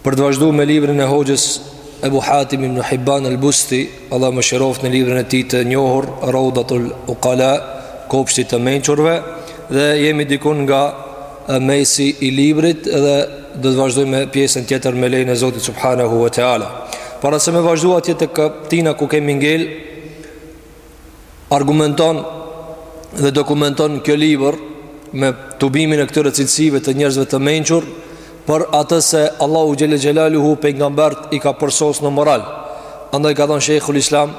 Për të vazhdu me librin e hoxhës Ebu Hatim ibn Hibban el Busti Allah e mëshiroftë në librin e tij të njohur Raudatul Ukala Kopshti i të mençurve Dhe jemi dikun nga mesi i librit Dhe do të vazhdojmë pjesën tjetër me lejen e Zotit Subhanahu wa Teala Para se me vazhdu atje te kaptina ku kemi ngel argumenton dhe dokumenton kjo libër me tubimin e këtyre cilësive të njerëzve të mençur për atë se Allahu Xhel-le Xhelaluhu pejgamberët i ka përsos në moral andaj ka thanë Shejhul Islam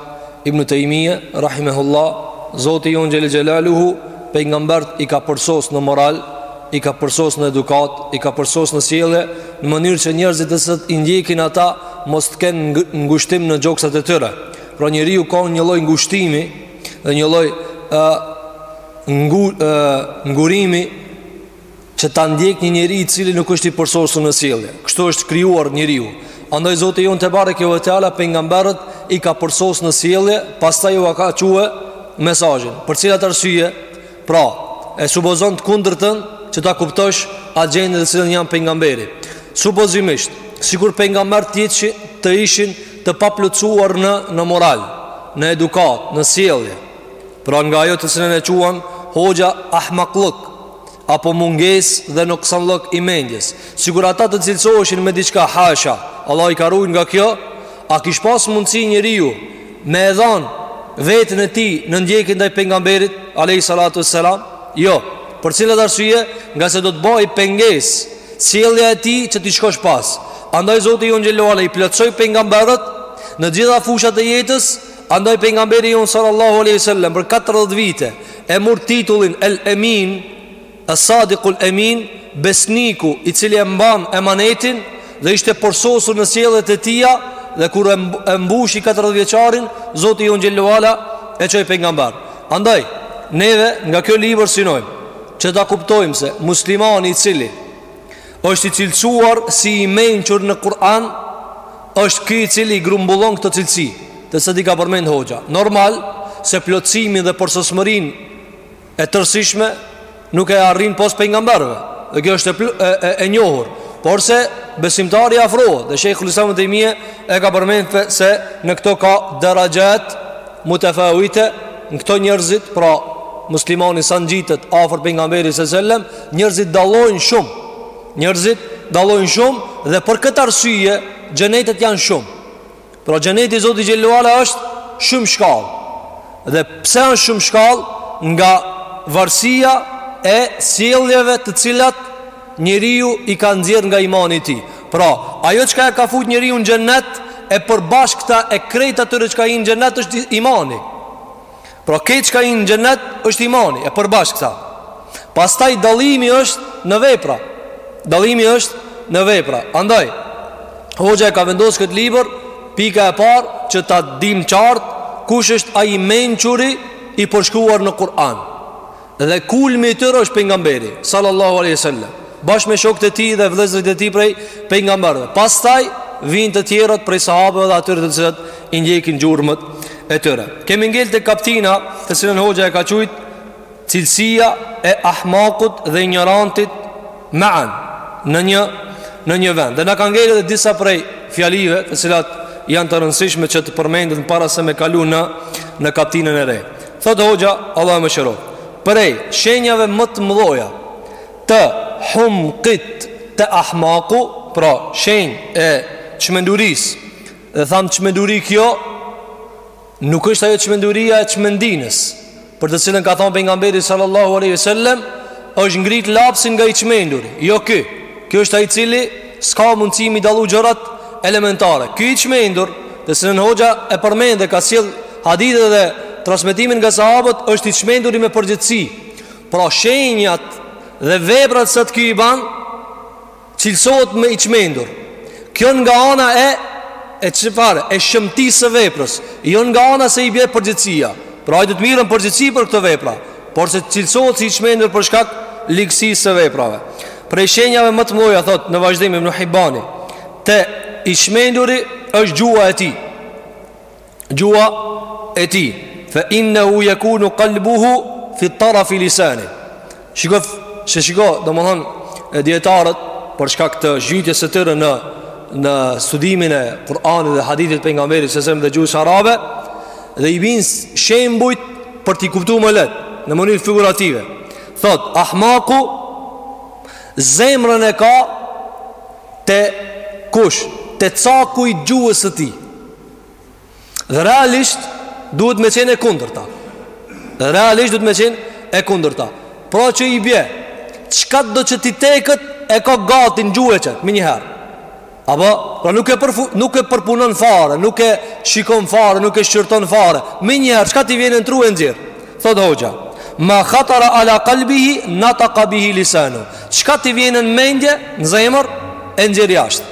ibn Tejmije Rahimehullah Zoti jonë Xhel-le Xhelaluhu pejgamberët i ka përsos në moral i ka përsos në edukatë i ka përsos në sjellje në mënyrë që njerëzit të cilët i ndjekin ata mos të kenë ngushtim në gjoksat e tyre Pra njeriu ka një lloj ngushtimi dhe një lloj ë ngu, ngurimi që ta ndjek një njeri i cili nuk është i përsosur në sjellje. Kështu është krijuar njeriu. Andaj Zoti jonë tebareke ve teala pejgamberët i ka përsos në sjellje, pastaj ua ka çue mesazhin. Për cilat arsye? Pra, e supozon të kundërtën që ta kuptosh gjendjen në të cilën janë pejgamberi. Supozimisht, sikur pejgamberët ishin të ishin të paplotësuar në në moral, në edukatë, në sjellje. Pra nga ajo të cilën e quan hoxha ahmakllëk apo mungesë dhe noksanllëk i mendjes. Sikur ata të cilësoheshin me diçka hasha, Allah i ka ruajt nga kjo. A kish pas mundësi njeriu me e dhanë veten e tij në ndjekje ndaj pejgamberit alejhi salatu ves-selam? Jo. Për cilat arsye? Ngase do të bëhej pengesë sjellja e tij që t'i shkosh pas. Andaj Zoti jonë xhel-le ve ala i plotësoi pejgamberët në gjitha fushat e jetës, andaj pejgamberi jonë sallallahu alaihi wasallam për 40 vite e mori titullin El Emin, As-Sadiqul Emin, besniku i cili e mban emanetin dhe ishte përsosur në sjelljet e tija dhe kur e mbushi 40 vjeçarin, Zoti jonë xhel-le ve ala e çoi pejgamber. Andaj, neve nga kjo libër synojmë që ta kuptojmë se muslimani i cili është i cilësuar si i mençur në Kur'an është ky i cili grumbullon këto cilësi, të cilat i ka përmend hoxha. Normal se plotësimin dhe përsosmërinë e tërësishme nuk e arrin pos pejgamberëve. Dhe kjo është e, e, e njohur. Porse besimtari afrohet dhe Shejhul Islam ibn Tejmije e ka përmendur se në këto ka deraxhat mutafawite në këto njerëzit, pra muslimani sa ngjitet afër pejgamberit sallallahu alajhi wasallam, njerëzit dallojnë shumë. Njerëzit dallojnë shumë dhe për këtë arsye xhenetet janë shumë. Pra xheneti i Zotit xhele ue ala është shumë shkallë. Dhe pse është shumë shkallë nga varësia e sjelljeve të cilat njeriu i ka nxjerr nga imani i tij. Pra, ajo çka e ka fut njeriu në xhenet e përbashkëta e krejt atyre çka hin në xhenet është imani. Pra krejt çka hin në xhenet është imani e përbashkëta Pastaj dallimi është në vepra Dallimi është në vepra Andaj Hoxha e ka vendos këtë libër Pika e parë që ta dimë qartë Kush është ai i mençuri i përshkruar në Kur'an Dhe kulmi i tyre është pejgamberi sallallahu alaihi wasallam, bashkë me shokët e tij dhe vëllezërit e tij prej pejgamberëve. Pastaj vijnë të tjerët prej sahabëve dhe atyre të cilët i ndjekin gjurmët e tyre. Kemi ngel te kaptina të cilën hoxha e ka qujtë cilësia e ahmakut dhe injorantit Ma'an, në një në një vend. Dhe na kanë ngel edhe disa prej fjalive, të cilat janë të rëndësishme që të përmenden para se me kalu në në kaptinën e re. Thotë hoxha, Allahu e mëshiroftë Prej, shenjave më të mdhoja Të humkit Te ahmaku Pra, shenjë e çmendurisë Dhe thamë çmenduri kjo Nuk është ajo çmenduria e çmendinës, për të cilën ka thënë pejgamberi sallallahu alaihi wasallam, është ngrit lapsi nga i çmenduri. Jo ky. Ky është ai i cili s'ka mundësi me i dallu gjërat elementare. Ky i çmendur, të cilin hoxha e përmend dhe ka sjell hadithe dhe transmetimin nga sahabët, është i çmenduri me përgjegjësi. Pra shenjat dhe veprat saqë ky i ban, Cilësohet me i çmendur. Kjo nga ana e e çfarë? E shëmtisë së veprës, jo nga ana se i bie përgjegjësia. Pra ai do të mirret n'përgjegjësi për këto vepra, por se cilësohet si i çmendur për shkak ligësisë së veprave. Prej shenjave më të mëdha thotë në vazhdim Ibn Hibani, te i çmenduri është gjuha e tij. gjuha e tij Fe innehu jekunu kalbuhu Fi tarafi lisanihi Shiko, se shiko, domethënë Dijetarët, për shkak të Zhytjes së tyre në Në studimin e Kur'anit dhe hadithit të Pejgamberit alejhi selam dhe gjuhës arabe Dhe i binë shembujt Për t'i kuptu më lehtë Në mënyrë figurative Thotë, ahmaku Zemrën e ka Te kush Te caku i gjuhës së tij Dhe realisht duhet me qenë e kundërta Dhe realisht duhet me qenë e kundërta Pra që i bje Çkado që t'i teket e ka gati në gjuhë e qet Menjëherë Apo, pra nuk e, përfu, nuk e përpunon fare Nuk e shikon fare, nuk e shqyrton fare Menjëherë, çka t'i vjen në tru e nxjerr Thotë hoxha Ma khatara ala kalbihi, nataka bihi lisanu Çka t'i vjen në mendje, në zemër, e nxjerr jashtë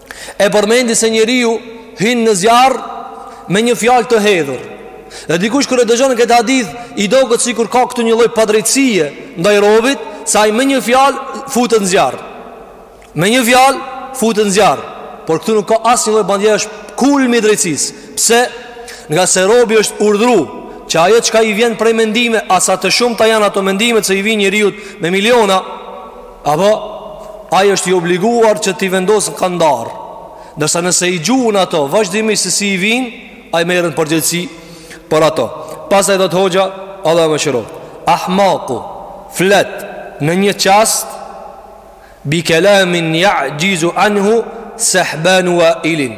e përmendi se njeriu hyn në zjarr me një fjalë të hedhur. Dhe dikush kur e dëgjon këtë hadith, i doket sikur ka këtu një lloj padrejtësie ndaj robit, se ai me një fjalë futet në zjarr. Me një fjalë futet në zjarr. Por këtu nuk ka asnjë lloj bandje është kulmi i drejtësisë. Pse? Ngase robi është urdhëruar që ajo çka i vjen prej mendime, a sa të shumta janë ato mendime që i vijnë njeriut me miliona Apo, ai është i obliguar që t'i vendosë në kandar Ndërsa nëse i gjuan ato, vazhdimisht se si i vijnë, ai merr përgjegjësi për ato Pastaj thotë hoxha, Allahu e mëshiroftë Ahmaku, flet, në një çast Bi kelamin jaxhizu anhu, Sahbanu Uailin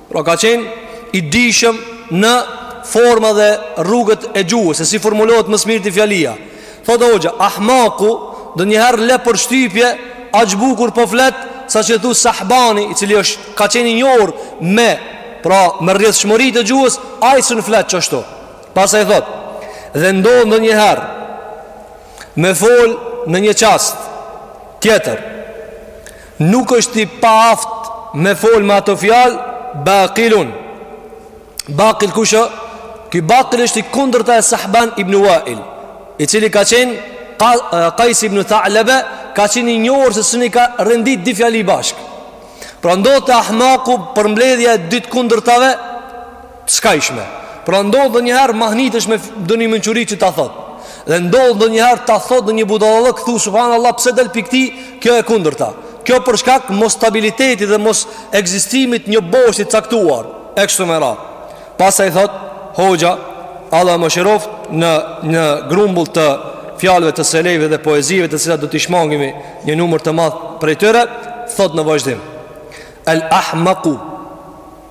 Pra ka qenë i dijshëm në forma dhe rrugët e gjuhës, se si formulohet më s'mirti fjalia. Thotë hoxha, ahmaku ndonjëherë le përshtypje, aq bukur po flet, saqë thu Sahbani, i cili është ka qenë i njohur me, pra me rrjedhshmëri të gjuhës, ai s'un flet qashtu. Pastaj thotë, dhe ndodh ndonjëherë, me fol në një çast, tjetër, Nuk është i paaftë me fol me ato fjalë Baqilun. Baqil kush ë? Ky Baqil është i kundërta e Sahban ibn Wa'il, i cili ka qenë Qais ibn Tha'laba, ka qenë i njohur se s'un i ka rendit dy fjali bashkë. Pra ndodh te ahmaku përmbledhja e dy të kundërtave Të skajshme. Pra ndodh ndonjëherë mahnitesh me ndonjë mençuri që ta thotë. Dhe ndodh ndonjëherë ta thotë ndonjë budallëk, thu subhanAllah pse del prej këtij kjo e kundërta. Kjo për shkak mos stabiliteti dhe mos ekzistimit një boshti caktuar. E kështu me radhë. Pastaj thotë, hoxha, Allahu e mëshiroftë në një grumbull të fjalëve të selefëve dhe poezive të cilat do t'i shmangim një numër të madh prej tyre, thotë në vazhdim. El Ahmaku,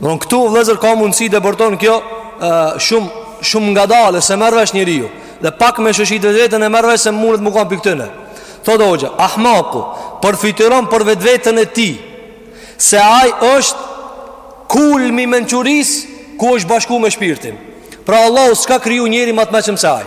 Don këtu vëllezër ka mundësi depërton kjo shumë shumë ngadalë s'e merr vesh njeriu dhe pak me shoshit vetveten e merr vesh se mundet me kanë prej këtyne. Thotë hoxha, ahmaku përfytyron për vetveten e tij se ai është kulmi i mençurisë ku është bashku me shpirtin. Pra Allahu s'ka kriju njeri ma t'meçëm se ai.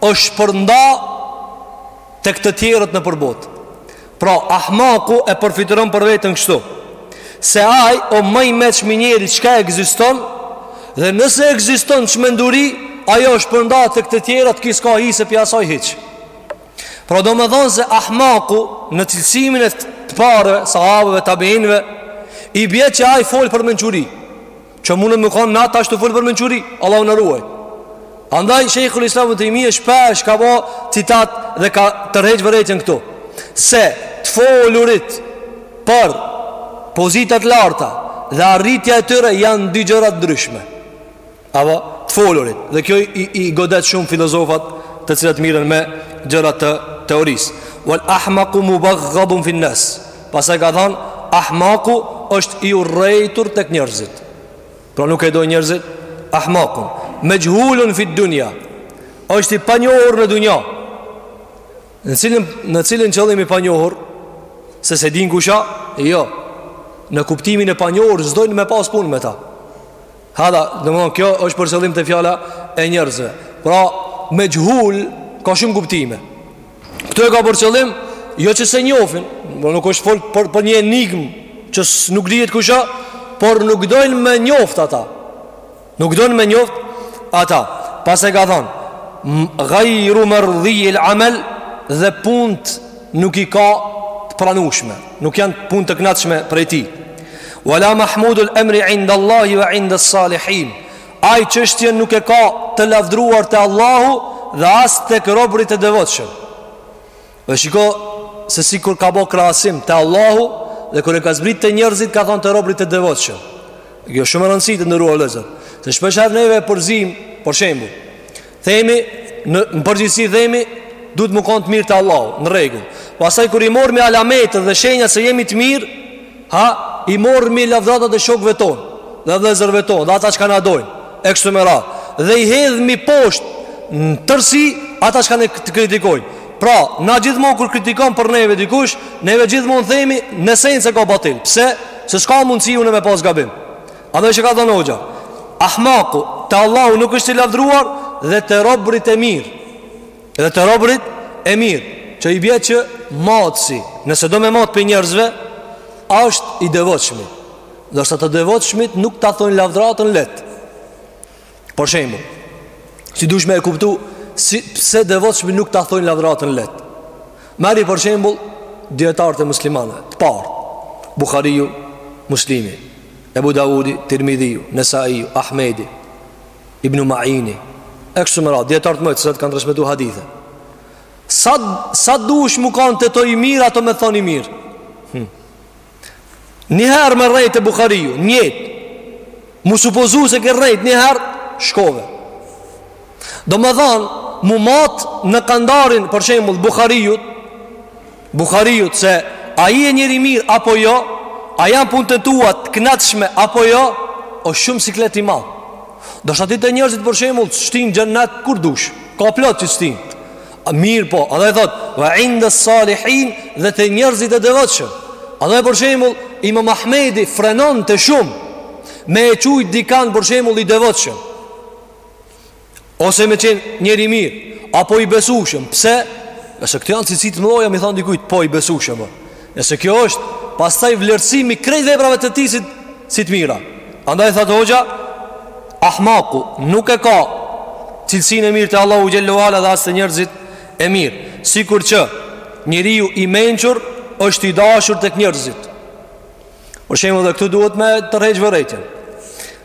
është shpërnda tek të tjerët nëpër botë Pra ahmaku e përfytyron për veten kështu Se ai o ma i meçmi njeri çka ekziston Dhe nëse ekziston çmenduri Ajo është shpërnda tek të tjerët ky s'ka hise prej saj hiç Pra domethënë se ahmaku në cilësimin e të parëve Sahabëve, tabiinëve I bje që ai fol për mençuri Që mundet me konë njat që ashtu të fol për menquri Allah na ruajt Andaj Shejhul Islam Ibnu Tejmije shpesh ka bo citat dhe ka tërheq vërejtjen këtu Se të folurit për pozita t'larta dhe arritja e tyre janë dy gjëra t'ndryshme Apo të folurit Dhe kjo i, i godet shumë filozofat të cilat miren me gjërat të teorisë Wal ahmaku mubghadun finnes Pastaj ka thanë, ahmaku është i urrejtur tek njerëzit. Pra nuk e dojnë njerëzit ahmakun. Mexhhulun fid dunja. Është i panjohur në dunja. Në cilin në cilin qëllim i panjohur? Se s'e din kush a? Jo. Në kuptimin e panjohur s'dojnë me pas punë me ta. Hadha, domthon kjo është për qëllim te fjala e njerëzve. Pra mexhhul ka shumë kuptime. Këtu e ka për qëllim jo që s'e njofin, por nuk është tu fol për për një enigmë që nuk dihet kush është, por nuk dojn me njoft ata. Nuk dojn me njoft ata. Pastaj ka thon, ghayru mardhi al-amal dhe punët nuk i ka të pranueshme, nuk janë punë të kënaqshme prej tij. Wala mahmudul amri inda Allahi wa inda salihin. Ai çështjen nuk e ka të lavdruar te Allahu dhe as tek robërit e devotshëm. Dhe shiko se si kur ka bo krahasim te Allahu dhe kur e ka zbrit te njerëzit ka thonë te robrit e devotshëm kjo shumë rëndësi të nderuar vllezër se shpeshherë neve e përzim' për shembull Themi në në përgjithësi themi duhet të mu kon të mirë te Allahu, në rregull. Pastaj kur i morrmi alamete dhe shenja se jemi të mirë, ha, i morrmi lavdatat e shokëve tonë, dhe vëllezërve tonë, dhe ata çka na dojnë, e kështu me radhë. Dhe i hedhmi poshtë në tërësi ata çka ne na kritikojnë. Pra, na gjithmonë kur kritikon për neve dikush, neve gjithmonë themi nesen se ka batil. Pse? Se s'ka mundësi unë me pas gabim. Andaj çka ka thonë hoxha Ahmaku te Allahu nuk është i lavdruar Dhe te robrit e mirë Dhe te robrit e mirë Që i bie që matësi Nëse do me matë prej njerëzve Ashtë i devotshmi Ndërsa të devotshmit nuk ta thojnë lavdratën lehtë Për shembull, si dush me kuptu si pse devotshmi nuk ta thojnë lavdratën leht. Merri për shembull dietarët e muslimanëve, të parë, Buhariu, Muslimi, Ebu Davudi, Tirmidhiu, Nesaiu, Ahmedi, Ibnu Maini, e kshtu me radhë, dietarët më të cilët kanë transmetuar hadithin. Sa sa dush mu kan ti te to i mirë ato me thon i mirë. Hmm. Njëherë me rrejt te Buhariu Njëjt M'u supozu se ke rrejt njëherë Shkove Domethanë M'u mat në kandarin Për shembull Buhariut Buhariut se A je njeri i mirë apo jo A janë punët e tua të knaqshme apo jo O shumë siklet i madh Ndoshta ti te njerëzit për shembull T'shtinë xhenet kur dush Ka plot që t'shtinë Mirëpo, edhe thot Ve inde salihin dhe te njerëzit e devotshëm Edhe për shembull Imam Ahmedi frenonte shumë Me e qujt dikan për shembull i devotshëm Ose me qenë njeri i mirë Apo i besushëm Pse? Sepse këto janë cilësi t'mdhaja Me i thanë dikujt Po i besushëm Sepse kjo është pastaj vlerësimi krejt veprave të tij si si të mira. Andaj thotë hoxha Ahmaku nuk e ka cilësinë e mirë te Allahu xhele ve ala dhe as te njerëzit e mirë, sikur që njeriu i mençur është i dashur tek njerëzit. Për shembull, dhe këtu duhet me tërheq vërejtjen.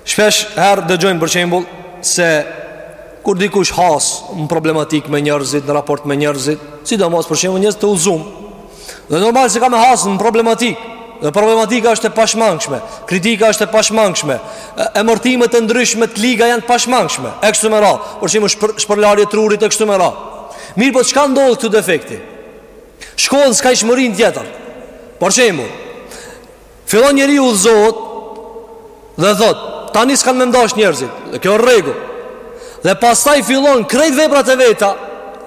Shpesh herë dëgjojmë për shembull se kur dikush has në problematik me njerëzit, në raport me njerëzit, sidomos për shembull njerëz të udhzum. Dhe normal se ka me has në problematik. Dhe problematika është e pashmangshme, kritika është e pashmangshme, emërtime të ndryshme të liga janë të pashmangshme. E kështu me radh, për shembull shpër, shpërlarje trurit e kështu me radh. Mirëpo çka ndodh këtu defekti? Shkohet në skajshmërinë tjetër. Për shembull, fillon njeriu udhëzohet dhe thot, tani s'kan me m'dash njerëzit. Dhe kjo rregull. Dhe pastaj fillon krejt veprat e veta,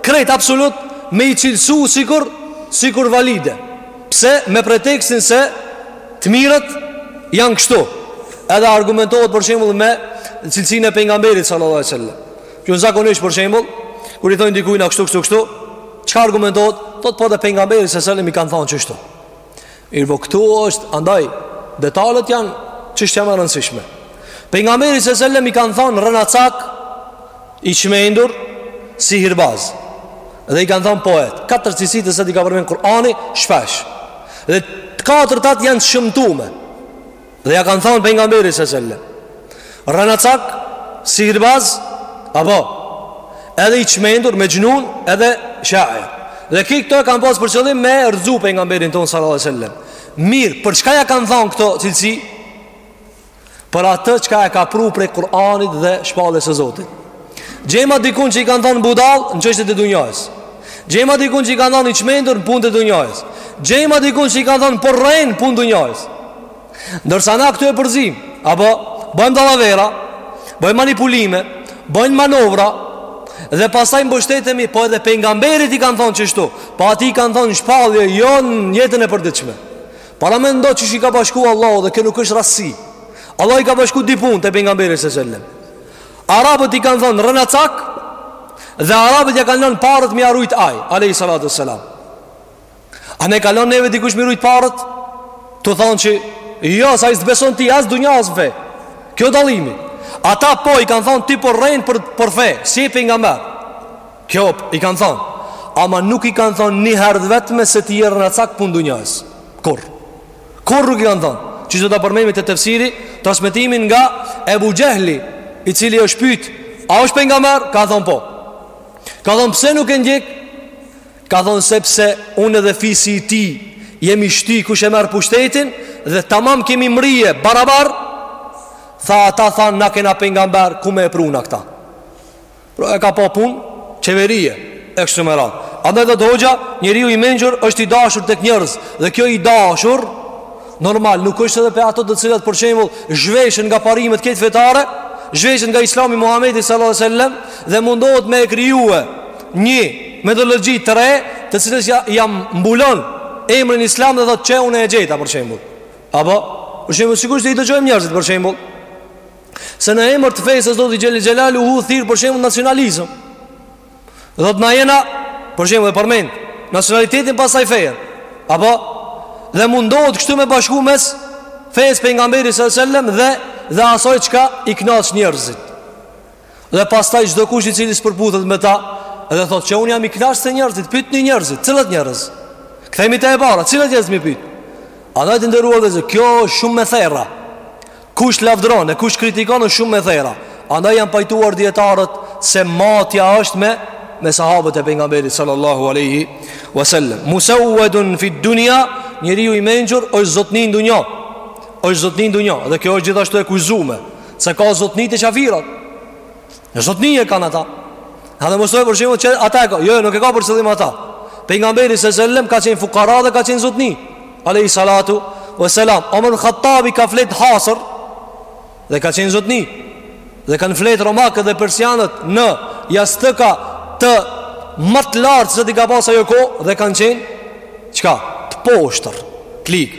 krejt absolut me i cilësu sikur sikur valide. Pse me pretekstin se të mirët janë kështu. Edhe argumentohet për shembull me cilësinë e pejgamberit sallallahu alejhi ve selem. Kjo zakonisht për shembull, kur i thonë dikujna kështu kështu kështu, çka argumentohet? Thot po dhe pejgamberit se selam i kanë thanë qështu. Mirëpo këtu është andaj detalet janë çështja më e rëndësishme. Pejgamberit se selam i kanë thanë rrenacak i çmendur sihirbaz. Dhe i kanë thanë poet. Katër cilësi të cilat i ka përmend Kur'ani shpesh. Dhe të katërtat janë t'shëmtume. Dhe ja kanë thanë pejgamberit se selem Rrenacak, sihirbaz, apo Edhe i çmendur mexhnun edhe shair Dhe ki këto e kanë pasë për qëllim me rrzu pejgamberin tonë salla e selem Mirë, për çka ja kanë thanë këto cilësi? Për atë çka e ka pru prej Kur'anit dhe shpalljes së Zotit Gjejma dikun që i kanë thonë budall në çështjet e dunjasë. Gjejma dikun që i kanë thonë i çmendur në punët e dunjasë. Gjejma dikun që i kanë thonë po rren n'punët e dunjasë. Ndërsa na këtu e përzijmë, apo bëjmë dallavera, bëjmë manipulime, bëjmë manovra dhe pastaj mbështetemi, po edhe pejgamberit i kanë thonë qështu. Po atij i kanë thonë n'shpallje jo në jetën e përditshme. Paramendo qysh i ka bashku Allahu dhe kjo nuk është rastësi. Allahu i ka bashku dy punë te pejgamberi sallallahu alajhi wasallam. Arabët i kanë thonë rrenacak Dhe arabët ia kanë lonë paret me i rujt ai Alejhi salatu ue selam A na i ka lonë neve dikush me i rujt paret Tu thonë që Jo, se aj s'të beson ty as n'dunja as n'fe Kjo dallimi Ata po i kanë thonë ti po rren për, për fe S'je pejgamber Kjo i kanë thonë Ama nuk i kanë thonë një herë të vetme se ti je rrenacak n'punë t'dunjasë Kurr Kurrë nuk i kanë thonë Që do ta përmendim te tefsiri Transmetimin nga Ebu Xhehli I cili është pyt A është pejgamber? Ka thonë po Ka thonë pse nuk e ndjek? Ka thonë sepse unë edhe fisi i tij Jemi shty kush e merr pushtetin Dhe tamam kemi mrri barabar Tha ata thanë na kena pejgamber Ku me e pru na këta Pra e ka pa punë qeverie e kështu me radhë. Andaj thotë hoxha, njeriu i mençur është i dashur tek njerëzit dhe kjo i dashur normal nuk është edhe për ato të cilat për shembull zhveshën nga parimet këtë fetare, zhveshën nga Islami i Muhamedit sallallahu alaihi wasallam dhe mundohet me e kriju një metodologji të re, të cilës ja, ia mbulon emrin Islam dhe thotë qe unë e gjeta për shembull. Apo për shembull sikurse i dëgjojmë njerëzit për shembull Se në emër të fesë Zotit Xhele Xhelaluhu thirr për shembull n'nacionalizëm Dhe thotë na jena Për shembull e përmend Nacionalitetin pastaj fenë Apo Dhe mundohet kështu me bashku mes Fesë së pejgamberit sa sellem Dhe dhe asaj çka i knaq njerëzit Dhe pastaj çdokush i cili s'përputhet me ta Dhe thot që unë jam i knaq se njerëzit Pytni njerëzit Cilët njerëz Kthehemi te e para Cilët njerëz mi pyt A andaj të nderuar vëllezër Kjo shumë me vlerë Kush të lavdëron e kush të kritikon është shumë me vlerë. Andaj janë pajtuar dijetarët se matja është me me sahabët e pejgamberit sallallahu alaihi wasallam. Musawwadun fi dunya, njeriu i mençur është zotni n'dunja. Është zotni n'dunja dhe kjo është gjithashtu e kufizume se ka zotni te qafirat. Në zotni e kanë ata. A the, mos thuj për shembull që ata e ka, jo, jo, nuk e ka për qëllim ata. Pejgamberi sallallahu alajhi wasallam ka qenë fukara dhe ka qenë zotni. Alayhi salatu wa salam. Omar al-Khattabi ka fjet n'hasër dhe ka qenë zotni. Dhe kanë fjet romakët dhe persianët në jastëka të ma të lartë që i ka pas ajo kohë dhe kanë qenë çka? Të poshtër, të lig.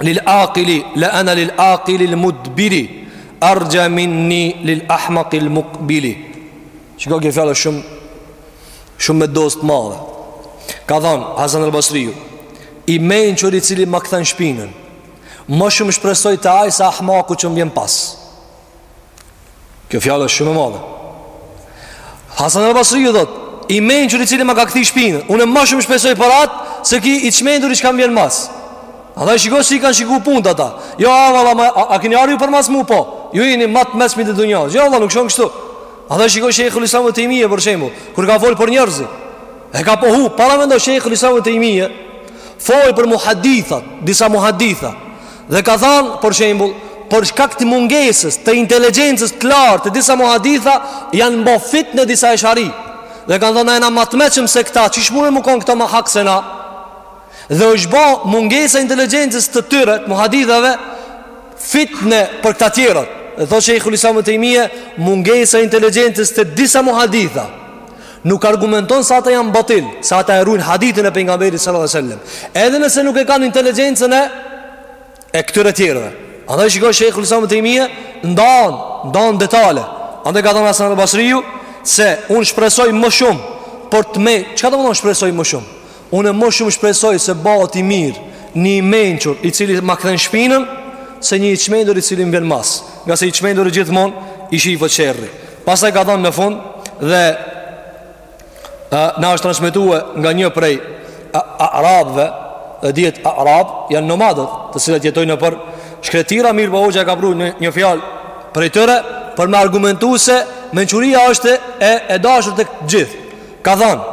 Lil aqili la ana lil aqili al mudbiri arja minni lil ahmaq al muqbili. Shiko kjo fjalë shumë shumë me dozë të madhe. Ka thon Hasan al Basriu, i mençur i cili ma kthen shpinën, ma shumë shpresoj te ai sa ahmaku që më vjen pas. Kjo fjalë është shumë e madhe Hasan el Basriu thotë I mençuri i cili ma ka kthy shpinën Unë ma shumë shpresoj për atë Se ky i çmenduri që ka m'vjen mas Andaj shiko si i kanë shiku punët ata Jo a valla ma, a, a kini arri për mas mu po Jo i një ma t'meçmi të dunjas Jo valla nuk shkon kështu Andaj shiko Sheikhul Islam Ibn Tejmije për shembull Kur ka folë për njerëzit E ka pohu paramendo Sheikhul Islam Ibn Tejmije Folë për muhadithat Disa muhadithat Dhe ka thanë, për shembull, për shkak të mungesës të inteligjencës të lartë te disa muhaditha janë bo fitne disa eshari. Dhe kanë thënë a jena ma t'meçëm se këta, qysh munden me kon këta ma hak se na. Dhe është bo mungesa e inteligjencës të tyre, të muhadithave, fitne për këta tjerët. Dhe thotë Sheikhul Islam Ibn Taymija, mungesa e inteligjencës te disa muhaditha Nuk argumenton se ata janë batil, se ata e ruajnë hadithin e pejgamberit sallallahu alajhi wasallam, edhe nëse nuk e kanë inteligjencën e e këtyre tjerëve. Andaj shiko Sheikhul Islam Ibn Taymija ndan, ndan detale. Andaj ka thënë Hasan al-Basriu se un shpresoj më shumë për të me, çka do me thonë shpresoj më shumë? Unë më shumë shpresoj se bëhet i mirë një i mençur i cili ma kthen shpinën se një i çmendur i cili më vjen mas. Ngase i çmenduri gjithmonë i shifet sherri. Pastaj ka thënë në fund dhe a, na është transmetuar nga një prej arabëve, e dihet arab, janë nomadët, të cilët jetojnë nëpër shkretira, mirëpo hoxha e ka pru një, një fjalë prej tyre për me argumentu se mençuria është e e dashur tek të gjithë. Ka thënë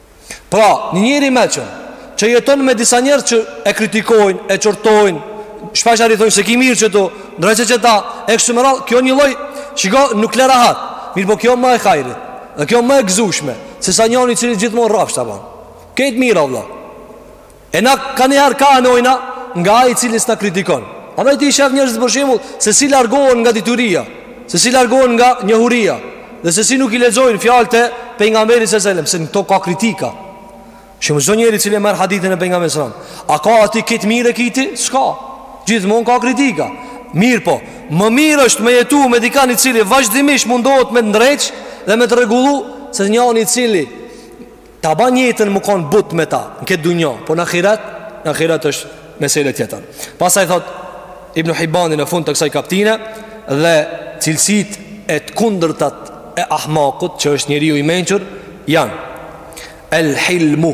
Pra, një njeri i meçëm Që jeton me disa njerëz që e kritikojnë, e qortojnë Shpeshherë i thonë s'e ki mirë qetu Ndreqe qeta E kështu me radhë, kjo një lloj Shiko, nuk le rahat Mirëpo kjo ma e hajrit Dhe kjo ma e gëzushme Se sa njani cili gjithmonë rrafsh ta ban Krejt mirë, vlla E na kaniherë ka anojna nga ai i cili s'na kritikon. Andaj ti i shef njerëzit për shembull se si largohen nga dituria, se si largohen nga njohuria dhe se si nuk i lexojnë fjalët e pejgamberit sallallahu alajhi wasallam, se në to ka kritika. Shumë çdo njeri i cili merr hadithin e pejgamberit sallallahu alajhi wasallam, a ka aty këtë mirë e ki ti? S'ka. Gjithmonë ka kritika. Mirëpo, më mirë është me jetu me dikan i cili vazhdimisht mundohet me të ndreq dhe me të rregullu se njani i cili Ta ban jetën me konë butë me ta Në këtë dunjo Po në ahiret Në ahiret është mesele tjetër Pastaj thotë Ibn Hibani në fund të kësaj kaptine Dhe cilësitë e të kundërtat e ahmakut Që është njeriu i mençur Janë El Hilmu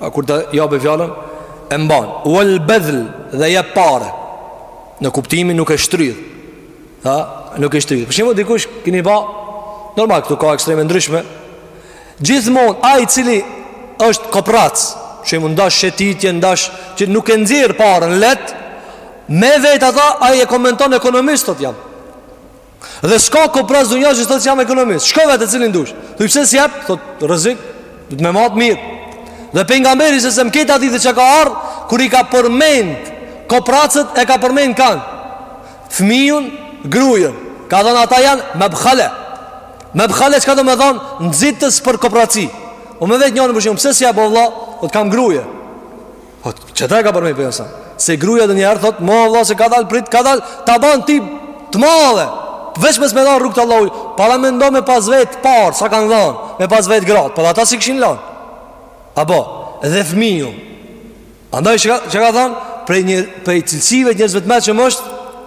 A kur ta jape fjalën E mban U el bedhl dhe jep pare Në kuptimin nuk e shtrydh ha? Nuk e shtrydh Për shembull dikush kini pa Normal këtu ka ekstreme ndryshme Gjithmonë ai cili është koprac Për shembull n'dash shëtitje n'dash Që nuk e nxjerr paren leht Me vet ata ai e komenton ekonomist thot jam Dhe s'ka koprac n'dunja që s'thot jam ekonomist. Shko vete cilin dush. Thuj pse s'jep? Thot rrezik, duhet me mat mirë. Dhe pejgamberi se se n'ket hadith çka ka ardh, kur i ka përmend kopracët e ka përmend kan. Fëmijën, grujën. Ka thënë ata janë mebkhale. Mebkhale çka domethanë nxitës për kopraci. Po me vet njërin për shembull, pse s'jep o vlla? Thot kam gruje. Po qeta e ka përmend për arsye Se gruja denjëherë thot Mo vlla se ka dal prit ka dal Ta ban ti të madhe Veç me s'me dhan rrugë t'Allahut Paramendo me pas vet par Sa kanë dhan Me pas vet grat Po dhe ata s'i kishin lan Apo Dhe fmiju Andaj çka, çka ka than Prej, një, prej cilësive t'njerëzve të mençëm është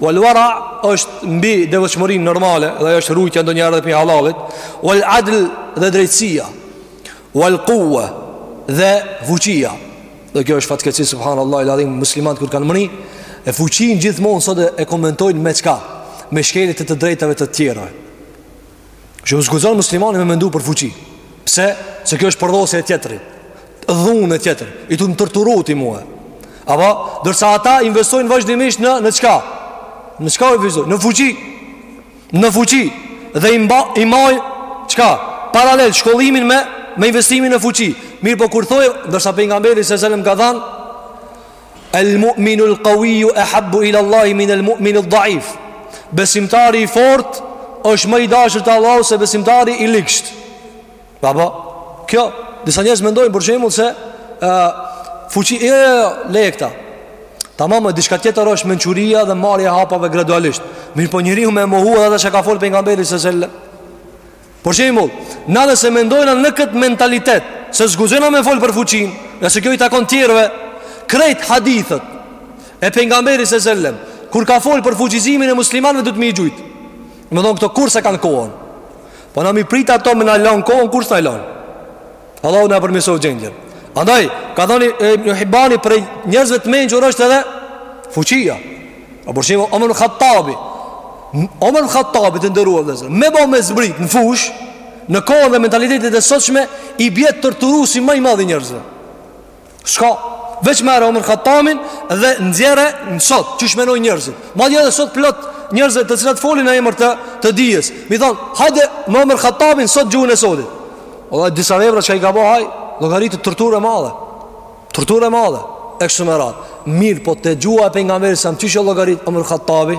Wal wara është mbi devotshmërinë normale dhe ajo është rujtja ndonjëherë edhe prej hallallit. Wal adl dhe drejtësia. Wal quwwa dhe fuqia. Dhe kjo është fatkeqësi subhanallahu eladhim muslimanët ku kanë mrri e fuqinë gjithmonë sot e komentojnë me çka? Me shkelje të të drejtave të tjerëve. Që nuk guxon muslimani me mendu për fuqi Pse? Se kjo është përdhosje e tjetrit Dhunë e tjetrit I tu m'torturu ti mue Apo? Ndërsa ata investojnë vazhdimisht në, në çka? Në çka investojnë? Në fuqi Në fuqi Dhe i, mba, i majn Çka? Paralel shkollimin me, me investimin në fuqi Mirëpo kur thojë Ndërsa pejgamberi se selem ka thanë El mu'minu el qawiju ehabbu ila Allahi min el mu'mini el dhaif Besimtari i fort është më i dashur te Allahu se besimtari i ligsht Pra po, kjo, disa njerëz mendojnë për shembull se e, Fuqi, e, e, e, leje këta Tamam, diçka tjetër është mençuria dhe marrja hapave gradualisht Mirëpo njeri me e mohu edhe atë çka ka fol pejgamberi se se Për shembull, na nëse mendojna në këtë mentalitet, se s'guxojna me fol për fuqinë, ngase kjo i takon tjerëve, krejt hadithët e pejgamberit se sellem, kur ka fol për fuqizimin e muslimanëve duhet me i gjujt. Me thon këto kurrë s'e kanë kohën. Po na me prit ata me na lën kohën kurrë s'na lën. Allahu na përmirësoj gjendjen. Andaj ka thënë Ibn Hibani prej njerëzve të mençur është edhe fuqia. Apo për shembull Omer Khattabi. Omer Khattabi të nderuar vëllezër. Me bo me zbrit në fushë, në kohën dhe mentalitetit e sotshme i bie torturuesi më i madh i njerëzve. Çka, veç merre Omer Khattabin dhe nxjerre në sot, qysh menojn njerëzit. Madje edhe sot plot njerëz të cilat folin në emër të, të dijes. M'i thonë, hajde me Omer Khattabin sot gjuhën e sotit. Edhe disa vepra që i ka bo ai, llogaritet torturë e madhe. Torturë e madhe, e kështu me radhë. Mirëpo te gjuha e pejgamberit, s.a.s. qysh llogaritet Omer Khattabi,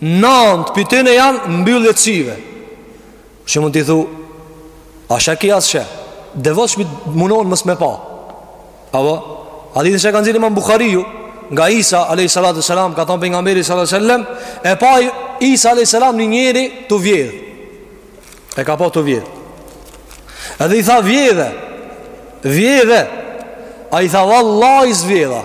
Nëntë prej tyne janë mbyllje të syve Se mund t'i thu A sheh ky a s'sheh Devotshmi munon mos me pa Apo hadithin që e ka nxjerrë imam Bukhariu Nga Isa a.s. Ka thonë pejgamberi s.a.s. E pa Isa a.s. një njeri tu vjedhë E ka pa tu vjedhë Edhe i tha vjedhe Vjedhe Ai tha vallahi s'vjedha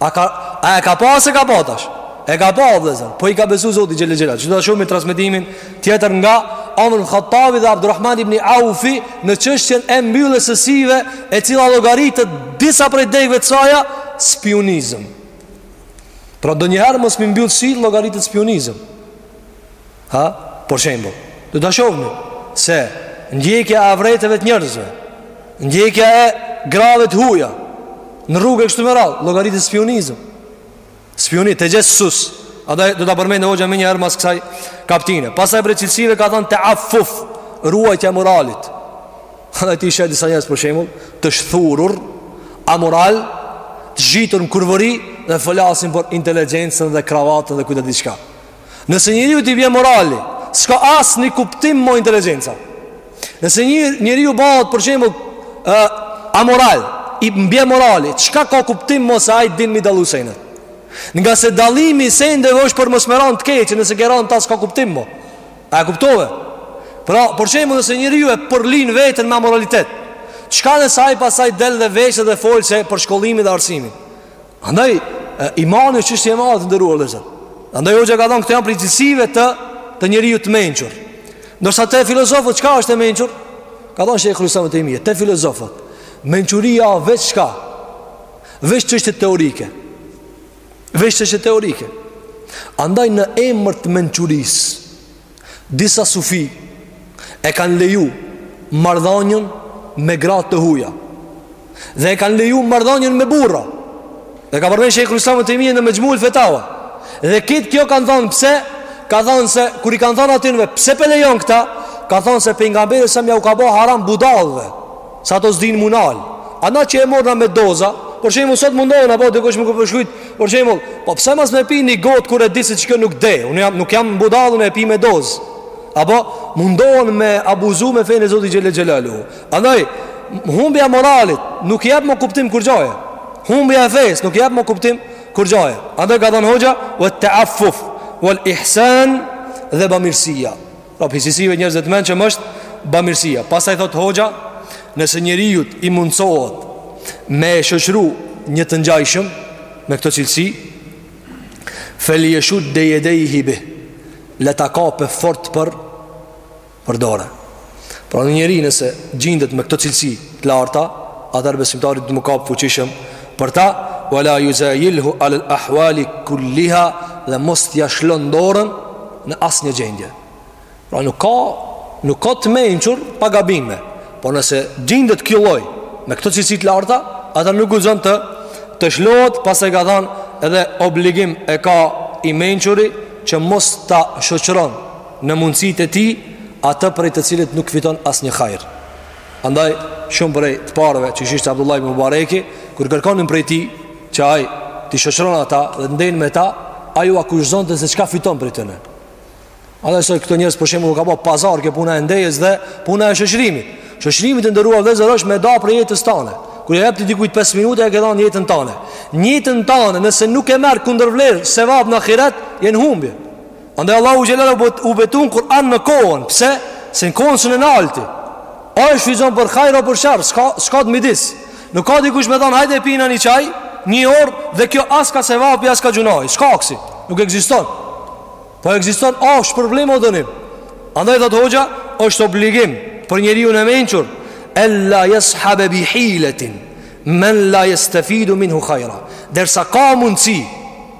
A, ka, a e ka pa s'e ka pa tash E ka pa o vllezër Po i ka besu Zotit xhelle xhelaluhu Që do shohmi transmetimin tjetër nga Omer ibn Khattabi dhe Abdurrahman ibn Aufi Në çështjen e mbylljes së syve E cila llogaritet disa prej degëve të saja Spiunizëm Pra ndonjëherë mos me mbyllë sy llogaritet spiunizëm Ha? Për shembull, do ta shohmi se ndjekja e avreteve të njerëzve, ndjekja e grave të huja, në rrugë e kështu me radhë, llogaritet spiunizëm. Spiunim, texhessus, andaj, do ta përmend hoxha menjëherë mas kësaj kaptine. Pastaj prej cilësive ka thonë teaffuf, ruajtja e moralit. Andaj ti sheh disa njerëz për shembull, të shthurur, amoral, të zhytur në kurvëri dhe folasin për inteligjencën dhe kravatën dhe ku ta di çka. Nëse njeriut i bjen morali, s'ka asnjë kuptim më inteligjenca. Nëse një, njeriu bëhet për shembull e, amoral, i bje morali, çka ka kuptim më se ai din m'i dallu senet? Ngase dallimi i seneve është për mos me ra n'të keqe, nëse ke ra n'ta s'ka kuptim më. A e kuptove? Pra, për shembull nëse njeriu e përlyn veten me amoralitet, çka nëse ai pastaj del dhe veshet dhe folë se për shkollimin dhe arsimin? Andaj, imani është çështje e madhe të nderuar vëllezër. Andaj, hoxha ka thonë, këto janë prej cilësive të, të njeriut të mençur. Ndërsa te filozofët, çka është e mençur? Ka thonë Shejhul Islam Ibn Tejmije, te filozofët. Mençuria veç çka? Veç çështje teorike. Veç çështje teorike. Andaj, në emër të mençurisë, Disa sufi e kanë leju marrëdhanien me gratë të huja dhe e kanë leju marrëdhanien me burra. Dhe ka përmend Shejhul Islam Ibn Tejmije në Mexhmuul fetava. Dhe kitë kjo kanë thanë pse, ka thanë se, kur i kanë thanë atynve, pse pe lejon këta, ka thanë se pejgamberi s.a.s. u ka bo haram budallëve. Sa ato s'din mu nal Ana që e morna me doza Për shembull sot mundohen Apo dikush më këpër shkujt Për shembull Po pse mos me pi një gotë Kur e di se që kjo nuk deh Unë jam, nuk jam budallë unë e pi me doz Apo mundohen me abuzu me fenë e Zotit xhele xhelaluhu Andaj Humbja e moralit Nuk jep më kuptim kurgjaje Humbja e fesë Nuk jep më kuptim kurgjaje Andaj ka thonë hoxha Vet-teaffuf Vel-ihsan Dhe bamirësia Pra prej cilësive njerëzve të mençëm është bamirësia Pastaj thot hoxha Nëse njeriut i mundësohet Me e shoqëru një të ngjashëm Me këto cilësi Feljeshudde jedejhi bih Le ta kapë fort për Për dore Pra një njeri nëse gjindet me këto cilësi Të larta Atëherë besimtari do m'u kap fuqishëm Për ta Ve la juzajilhu alel ahvali kulliha Dhe mos t'ja shlon dorën në asnjë gjendje. Pra nuk ka nuk ka të mençur pa gabime. Por nëse gjindet ky lloj me këto cilësi të larta, ata nuk guxon të të shlohet pastaj ka thanë edhe obligim e ka i mençuri që mos ta shoqëron në mundësitë e tij atë prej të cilit nuk fiton asnjë hajër. Andaj shumë prej të parëve siç ishte Abdullah ibn Mubareki kur kërkonin prej tij që ai t'i shoqëron ata dhe të nden me ta, ai u akuzonte se çka fiton prej tyre. Ata soi këto njerëz për shembull u ka bë pazar kjo puna e ndejës dhe puna e shoqërimit. Shoqërimi të nderuar vëllezër është me da prej jetës tane. Kur e jep ti dikujt 5 minuta e ke dhënë jetën tane. Jetën tane nëse nuk e merr kundërvlerë sevab në ahiret, je në humbje. Andaj Allahu xhele ve ala u betu në Kur'an në kohën Pse? Se në kohën s'un e nal ti O e shfrytëzon për hajr o për sherr S'ka, s'ka të midis Nuk ka dikush me thonë hajde e pina një çaj Një orë dhe kjo as ka sevap e as ka gjynah S'ka kësi, nuk ekziston Po ekziston o është shpërblim o dënim Andaj thotë hoxha është obligim Për njeriun e mençur En la jes-habe bi hiletin Men la jestefidu minhu hajra Derisa ka mundësi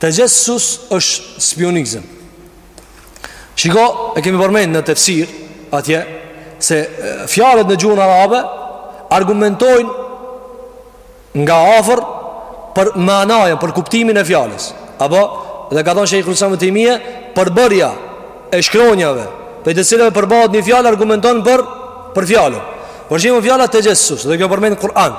Texhessus është spiunizëm Shiko e kemi përmend në tefsir Atje Se fjalët në gjuhën arabe Argumentojnë Nga afër Për manajën, për kuptimin e fjalës Apo Dhe ka thonë Shejhul Islam Tejmije Përbërja e shkronjave Prej të cilave përbahet një fjalë Argumenton për, për fjalën Për shembull fjala texhessus Dhe kjo përmend në Kur'an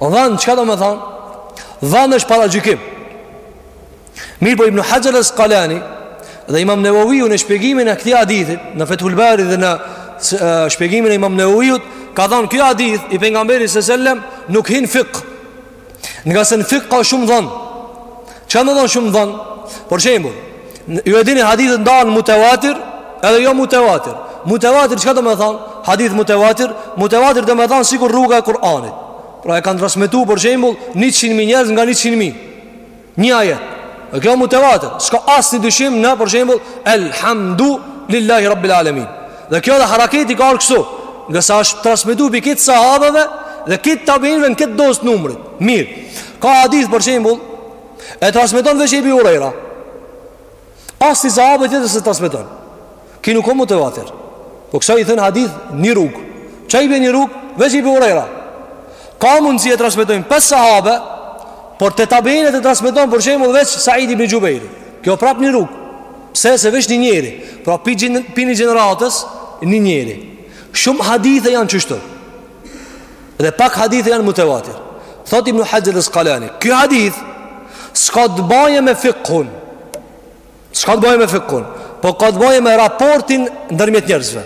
Dhan, çka do me thanë? Dhan është paragjykim. Mirëpo Ibn Haxher Askalani dhe imam Neveviu në shpjegimin e këtij hadithit, në Fethul Bari dhe në shpjegimin e imam Neveviut, ka thanë kjo hadith i Pejgamberit së sellem nuk hin n'fikh. Ngase në fikh ka shumë dhan. Çka do me thanë shumë dhan? Për shembull, Ju e dini hadithet ndahen mutevatir Edhe jo mutevatir Mutevatir çka domethonë? Hadith mutevatir Mutevatir domethonë sikur rruga e Kur'anit Pra e kanë transmetu për shembul 100.000 njerëz nga 100.000 Një ajet E kjo mutevatir S'ka asnjë dyshim në për shembul Elhamdu lillahi rabbil alemin Dhe kjo dhe haraketi ka ardh kështu Nga sa është transmetu prej këtë sahabeve Dhe këtë tabiinve në këtë dozë numrit Mirë Ka hadith për shembul E transmeton veç Ebu Hurejra Asnjë sahabe tjetër s'e transmeton Ky nuk o mutevatir Po kësaj i thënë hadith një rrugë Ça i bje një rrugë? Veç Ebu Hurejra Ka mundësi e transmetojnë pesë sahabe Por te tabiinët e transmeton për shembull veç Said ibn Xhubejri Kjo prap një rrugë Pse se veç një njeri Pra pi gjen, pi një gjeneratës një njeri Shumë hadithe janë qështu Dhe pak hadithe janë mutevatir Thotë ibn Haxher el Askalani Ky hadith S'ka të baje me fikhun S'ka të baje me fikhun Po ka të baje me raportin Ndërmjet njerëzve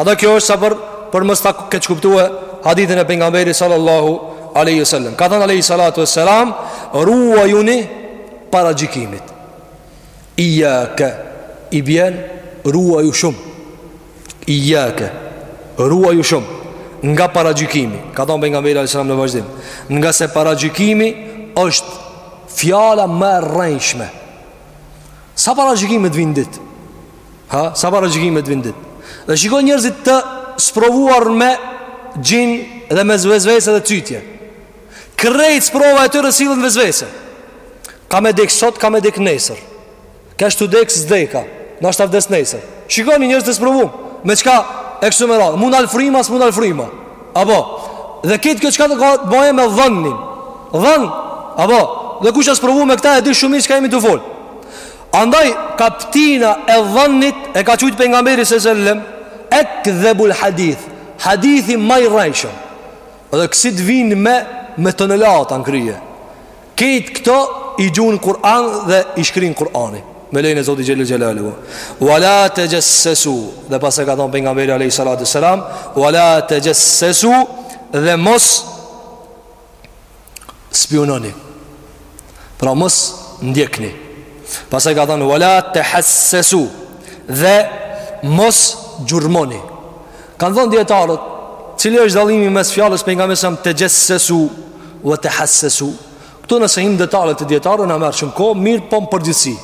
Edhe kjo është sa për Për mos ta keqkuptue Hadithin e pejgamberit sallallahu aleyhi sallam Ka thënë aleyhi salatu e selam Ruajuni Paragjykimit Ijake I bjen Ruaju shumë Iyake, ruaju shumë nga paragjykimi. Ka thënë pejgamberi alayhis salam në vazhdim, ngase paragjykimi është fjala më e rrejshme. Sa paragjykime të vijnë n'ditë? Ha, sa paragjykime të vijnë n'ditë? Dhe shikoji njerëzit të sprovuar me xhin dhe me vesvese dhe cytje. Krejt sprova e tyre sillen vesvese. Ka me dek sot, ka me dek nesër. Kështu dek s'deka Nashta vdes nesër Shikoni njerëzit e sprovum Me çka e kështu me radhë Mun' marr frymë, s'mun' marr frymë Apo Dhe krejt kjo ka të baje me dhënnin Dhënn Apo Dhe kush o sprovu me këta e di shumë mirë çka jemi tu fol Andaj kaptina e dhënnit E ka qujt pejgamberi selem Ekdhebul hadith Hadithi ma i rrejshëm Dhe kësi t'vijnë me Me tonelata në krye Kejt këto i gjunë Kur'ani dhe i shkrin Kur'ani Me lejnë e Zotit Xhelle Xhelaluhu Ve la texhessesu Dhe pastaj ka thonë pejgamberi Alejhi Salatu Selam Ve la texhessesu Dhe mos Spiunoni Pra mos ndjekni Pastaj ka thonë Ve la tehassesu Dhe mos gjurmoni Kanë thënë dijetarët Cili është dallimi mes fjallës për nga mesëm të gjësësu Vë të hasësu Këtu nëse him detalet e dijetarëve na merr shumë kohë Mirëpo në përgjithsi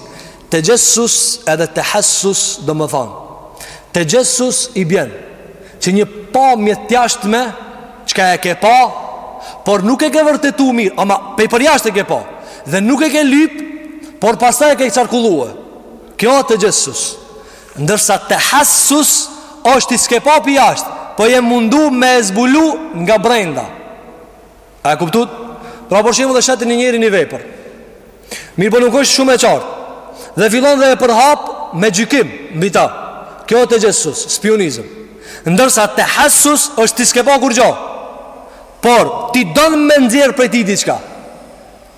Texhessus edhe tehassus domethanë Texhessus i bjen Që një pamje t'jashtme Çka e ke pa Por nuk e ke vërtetu mirë Ama pej përjashtë e ke pa Dhe nuk e ke lypë Por pastaj e ke qarkullue Kjo texhessus Ndërsa tehassus është ti s'ke pa pi jashtë, po je mundu me e zbulu nga brenda. A e kuptut? Pra për shembull e sheh ti një njeri një vepër. Mirëpo nuk është shumë e qartë. Dhe fillon dhe e përhap me gjykim mbi ta. Kjo texhessus, spiunizëm. Ndërsa tehassus është ti s'ke pa kurgjë. Por ti don me nxjerr prej tij diçka.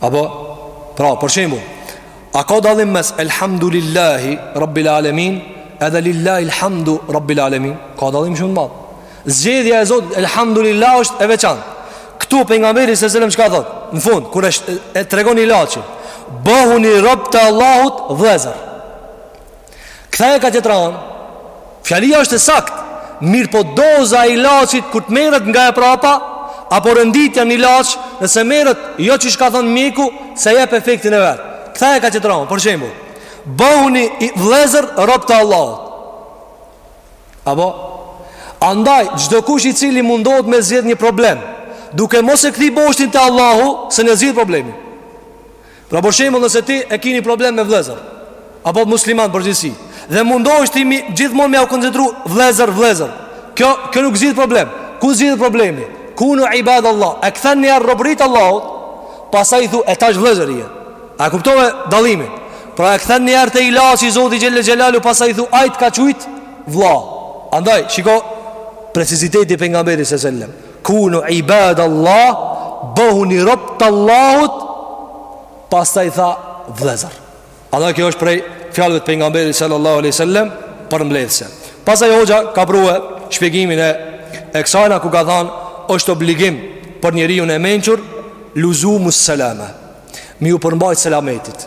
Apo, pra, për shembull, a ka dallim mes Elhamdulillahi Rabbil Alemin edhe Lillahi Elhamdu Rabbil Alemin? Ka dallim shumë të madh. Zgjedhja e Zotit, Elhamdulillah është e veçantë. Këtu pejgamberi salallahu sellem çka thotë, në fund, kur e, e tregon ilaçin, bëhuni robë të Allahut vllezër. Ktheje ka tjetra anë Fjalia është e saktë Mirëpo doza e ilaçit kur të merret nga e prapa Apo rënditja një ilaç Nëse merret jo qysh ka thonë mjeku S'e jep efektin e vet Ktheje ka tjetra anë Për shembull Bëhuni vllezër rob të Allahut Apo Andaj çdokush i cili mundohet me zgjidh një problem Duke mos e kthy boshtin te Allahu S'e zgjidh problemin Pra për shembull nëse ti e ki një problem me vëllezër apo musliman n'përgjithësi dhe mundohesh ti gjithmonë me iu koncentru vëllezër vëllezër. Kjo kjo nuk zgjidh problem. Ku zgjidhet problemi? Kunu ibad Allah. E kthen njëherë rob i Allahut. Pastaj i thu e tash vëllezër jeni. A kuptove dallimin? Pra e kthen njëherë te ilaçi i Zotit xhel xhelalu pastaj i thu ai të ka qujt vëlla. Andaj shiko preciziteti i pejgamberit sallallahu Kunu ibad Allah Bëhuni rob të Allahut Pastaj tha vllezër Andaj kjo është prej fjalëve të pejgamberit sallallahu aleyhi sallem Përmbledhëse Pastaj hoxha ka prue shpjegimin e kësajna ku ka thanë është obligim për njeriun e mençur Luzumu selame Me iu përmbajt selametit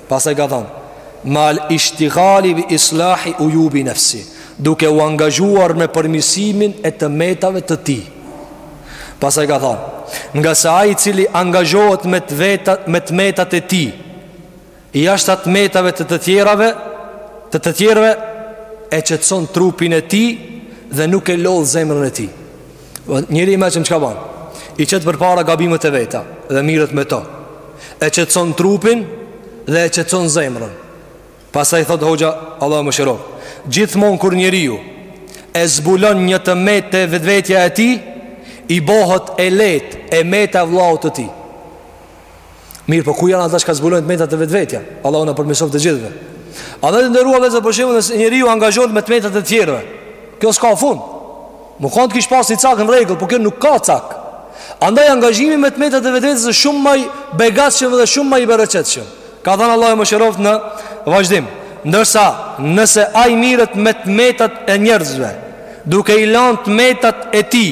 Pastaj ka thënë, mal ishtigali bi islahi ujubi nefsi, duke u angazhuar me përmirësimin e të metave të tij. Pastaj ka thënë, ngase ai i cili angazhohet me të, veta, me të metat e tij, jashta të metave të të tjerave, të të tjerëve, e qetëson trupin e tij dhe nuk e lodh zemrën e tij. Po njeri i meçëm çka ban? I qet përpara gabimet e veta dhe mirret me to. E qetëson trupin dhe e qetëson zemrën. Pastaj thot hoxha, Allahu e mëshiroftë. Gjithmonë kur njeriu e zbulon një të metë te vetvetja e tij, i bohet e lehtë e meta e vllaut të tij. Mirëpo ku janë ata çka zbulojnë të metat te vetvetja? Allahu na përmirësoft të gjithëve. Ata, të nderuar vëllezër, për shembull nëse njeriu angazhohet me të metat e të tjerëve Kjo s'ka fund Me kanë të kish pas një cak në rregull Po kjo nuk ka cak Andaj angazhimi me të metat e vetvetës është shumë ma i begatshëm dhe shumë ma i bereqetshëm Ka thënë Allahu e mëshiroftë në vazhdim Ndërsa nëse ai mirret me të metat e njerëzve Duke i lanë të metat e tij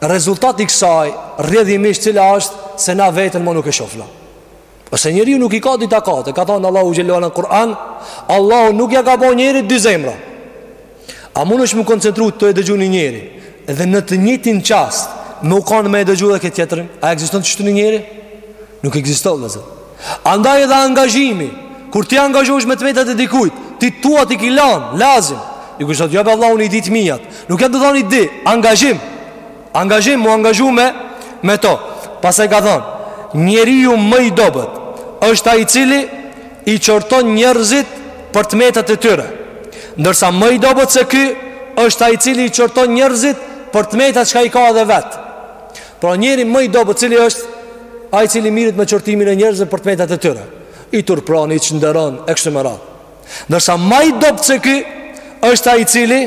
rezultati i kësaj rrjedhimisht cila është se na veten mo nuk e shof, vlla. Ose njeriu nuk i ka dy takate, ka thonë Allahu xhel-le ve ala në Kur'an, Allahu nuk ja ka bo njerit dy zemra. A mundesh ti me u koncentru tu e dëgju një njeri, edhe në të njëjtin çast, me u kanë me e dëgju edhe këtë tjetërin, a ekziston kështu një njeri? Nuk ekziston vëllazën. Andaj edhe angazhimi, kur ti angazhohesh me të metat e dikujt, ti tuat i ki lan, lazim. Dikush thot ja be vlla, unë i di të mijat. Nuk jam tu thanë i di, angazhim. Angazhim mu angazhu me me to. Pastaj ka thënë, njeriu më i dobët është ai i cili i qorton njerëzit për të metat e tyre. Ndërsa më i dobët se ky është ai i cili i qorton njerëzit për të metat çka i ka edhe vet. Pra njeri më i dobët cili është Ai cili mirret me qortimin e njerëzve për të metat e tyre I turpëron, i çnderon, e kështu me radhë Ndërsa më i dobët se ky është ai cili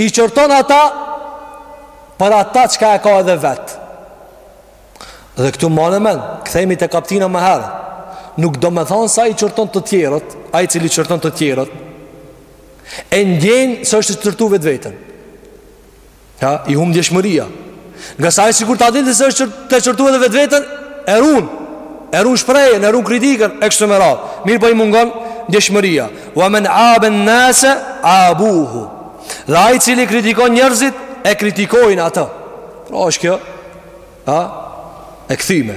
I qorton ata Për ata çka e ka edhe vetë Dhe këtu mane n'men Kthehemi te kaptina më herët Nuk domethanë se ai qorton të tjerët Ai cili qorton të tjerët E ndjenë se është tu e qortu vetveten Ja, i hum ndjeshmëria. Ngase ai sikur ta din se është tu e qortu vetveten, e run. E run shprehjen, e run kritikën e kështu me radhë. Mirëpo i mungon ndjeshmëria. Wa man aba an-nas abuhu. Dhe ai i cili kritikon njerëzit e kritikojnë atë. Pra është kjo, a? E kthyme.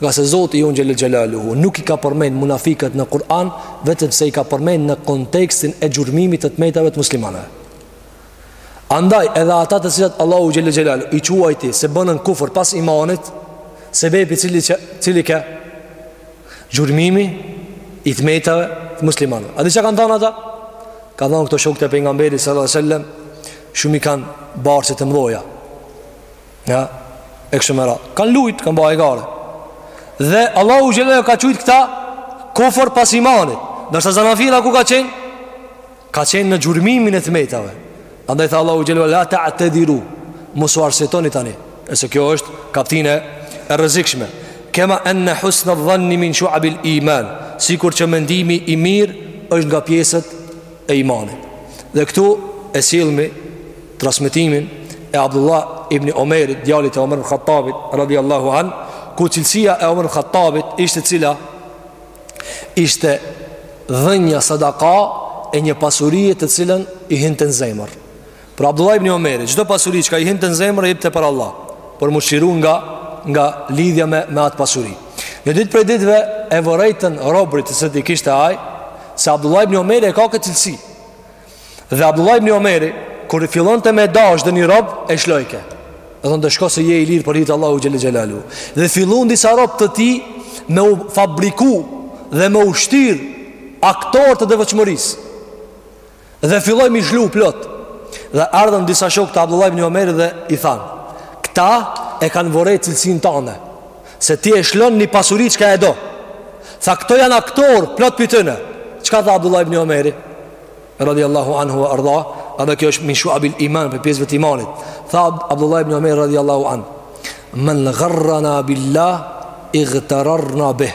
Ngase Zoti jonë xhel-le xhelaluhu nuk i ka përmen munafikët në Kur'an, vetëm se i ka përmen në kontekstin e gjurmimit të të metave të muslimanëve. Andaj edhe ata të cilët Allahu xhel-le xhelaluhu i quajti se bënë kufër pas imanit, sebepi cili, që, cili ke gjurmimi i të metave të muslimanëve. A di çka kanë thonë ata? Ka thonë këta shokët e Pejgamberit sallallahu sallam, shumë i kanë barqet të mdhoja. Ja, e kështu me ra. Kanë lujtë, kanë ba hajgare. Dhe Allahu xhel-le i ka qujtë këta kufër pas imanit. Ndërsa zanafilla ku ka qenë? Ka qenë në gjurmimin e të metave. Andaj tha Allahu xhel-le, la ta'tedhiru, mos u arsyetoni tani. E se kjo është kaptinë e rrezikshme. Kema enne husne dhanni min shuabil iman. Sikur që mendimi i mirë është nga pjesët e imanit. Dhe këtu e sjellmi transmetimin e Abdullah ibn Omerit, djalit të Omer al-Khattabit radhiyallahu anh, ku cilësia e Omer al-Khattabit ishte cila ishte dhënia sadaka e një pasurie të cilën i hynte në zemër. Pra Abdullah ibn Omeri, çdo pasuri çka i hinte në zemër e jepte për Allah, për m'u shliru nga, nga lidhja me, me atë pasuri. Një ditë prej ditëve e vërejtën robërit të cilët i kishte ai, se Abdullah ibn Omeri e ka këtë cilësi. Dhe Abdullah ibn Omeri, kur fillonte me e dashtë edhe një rob, e lshojke. Dhe thonte shko se je i lirë për hir të Allahut xhel-le xhelaluhu. Dhe fillun disa robë të tij me u fabriku dhe me u shtirë aktorë të devotshmërisë. Dhe filloi me i lshu plot. Dhe ardhën disa shokë të Abdullah ibn Omerit dhe i thanë: "Këta e kanë vë re cilësinë tane, se ti e lshon një pasuri çka e do." Tha këta janë aktorë plot prej tyne. Çka tha Abdullah ibn Omeri? Radiyallahu anhu wa ardah, edhe kjo është min shu'ab al-iman prej pjesëve të imanit. Tha Abdullah ibn Omeri radiyallahu anh: "Man gharrana billah igtararna bih."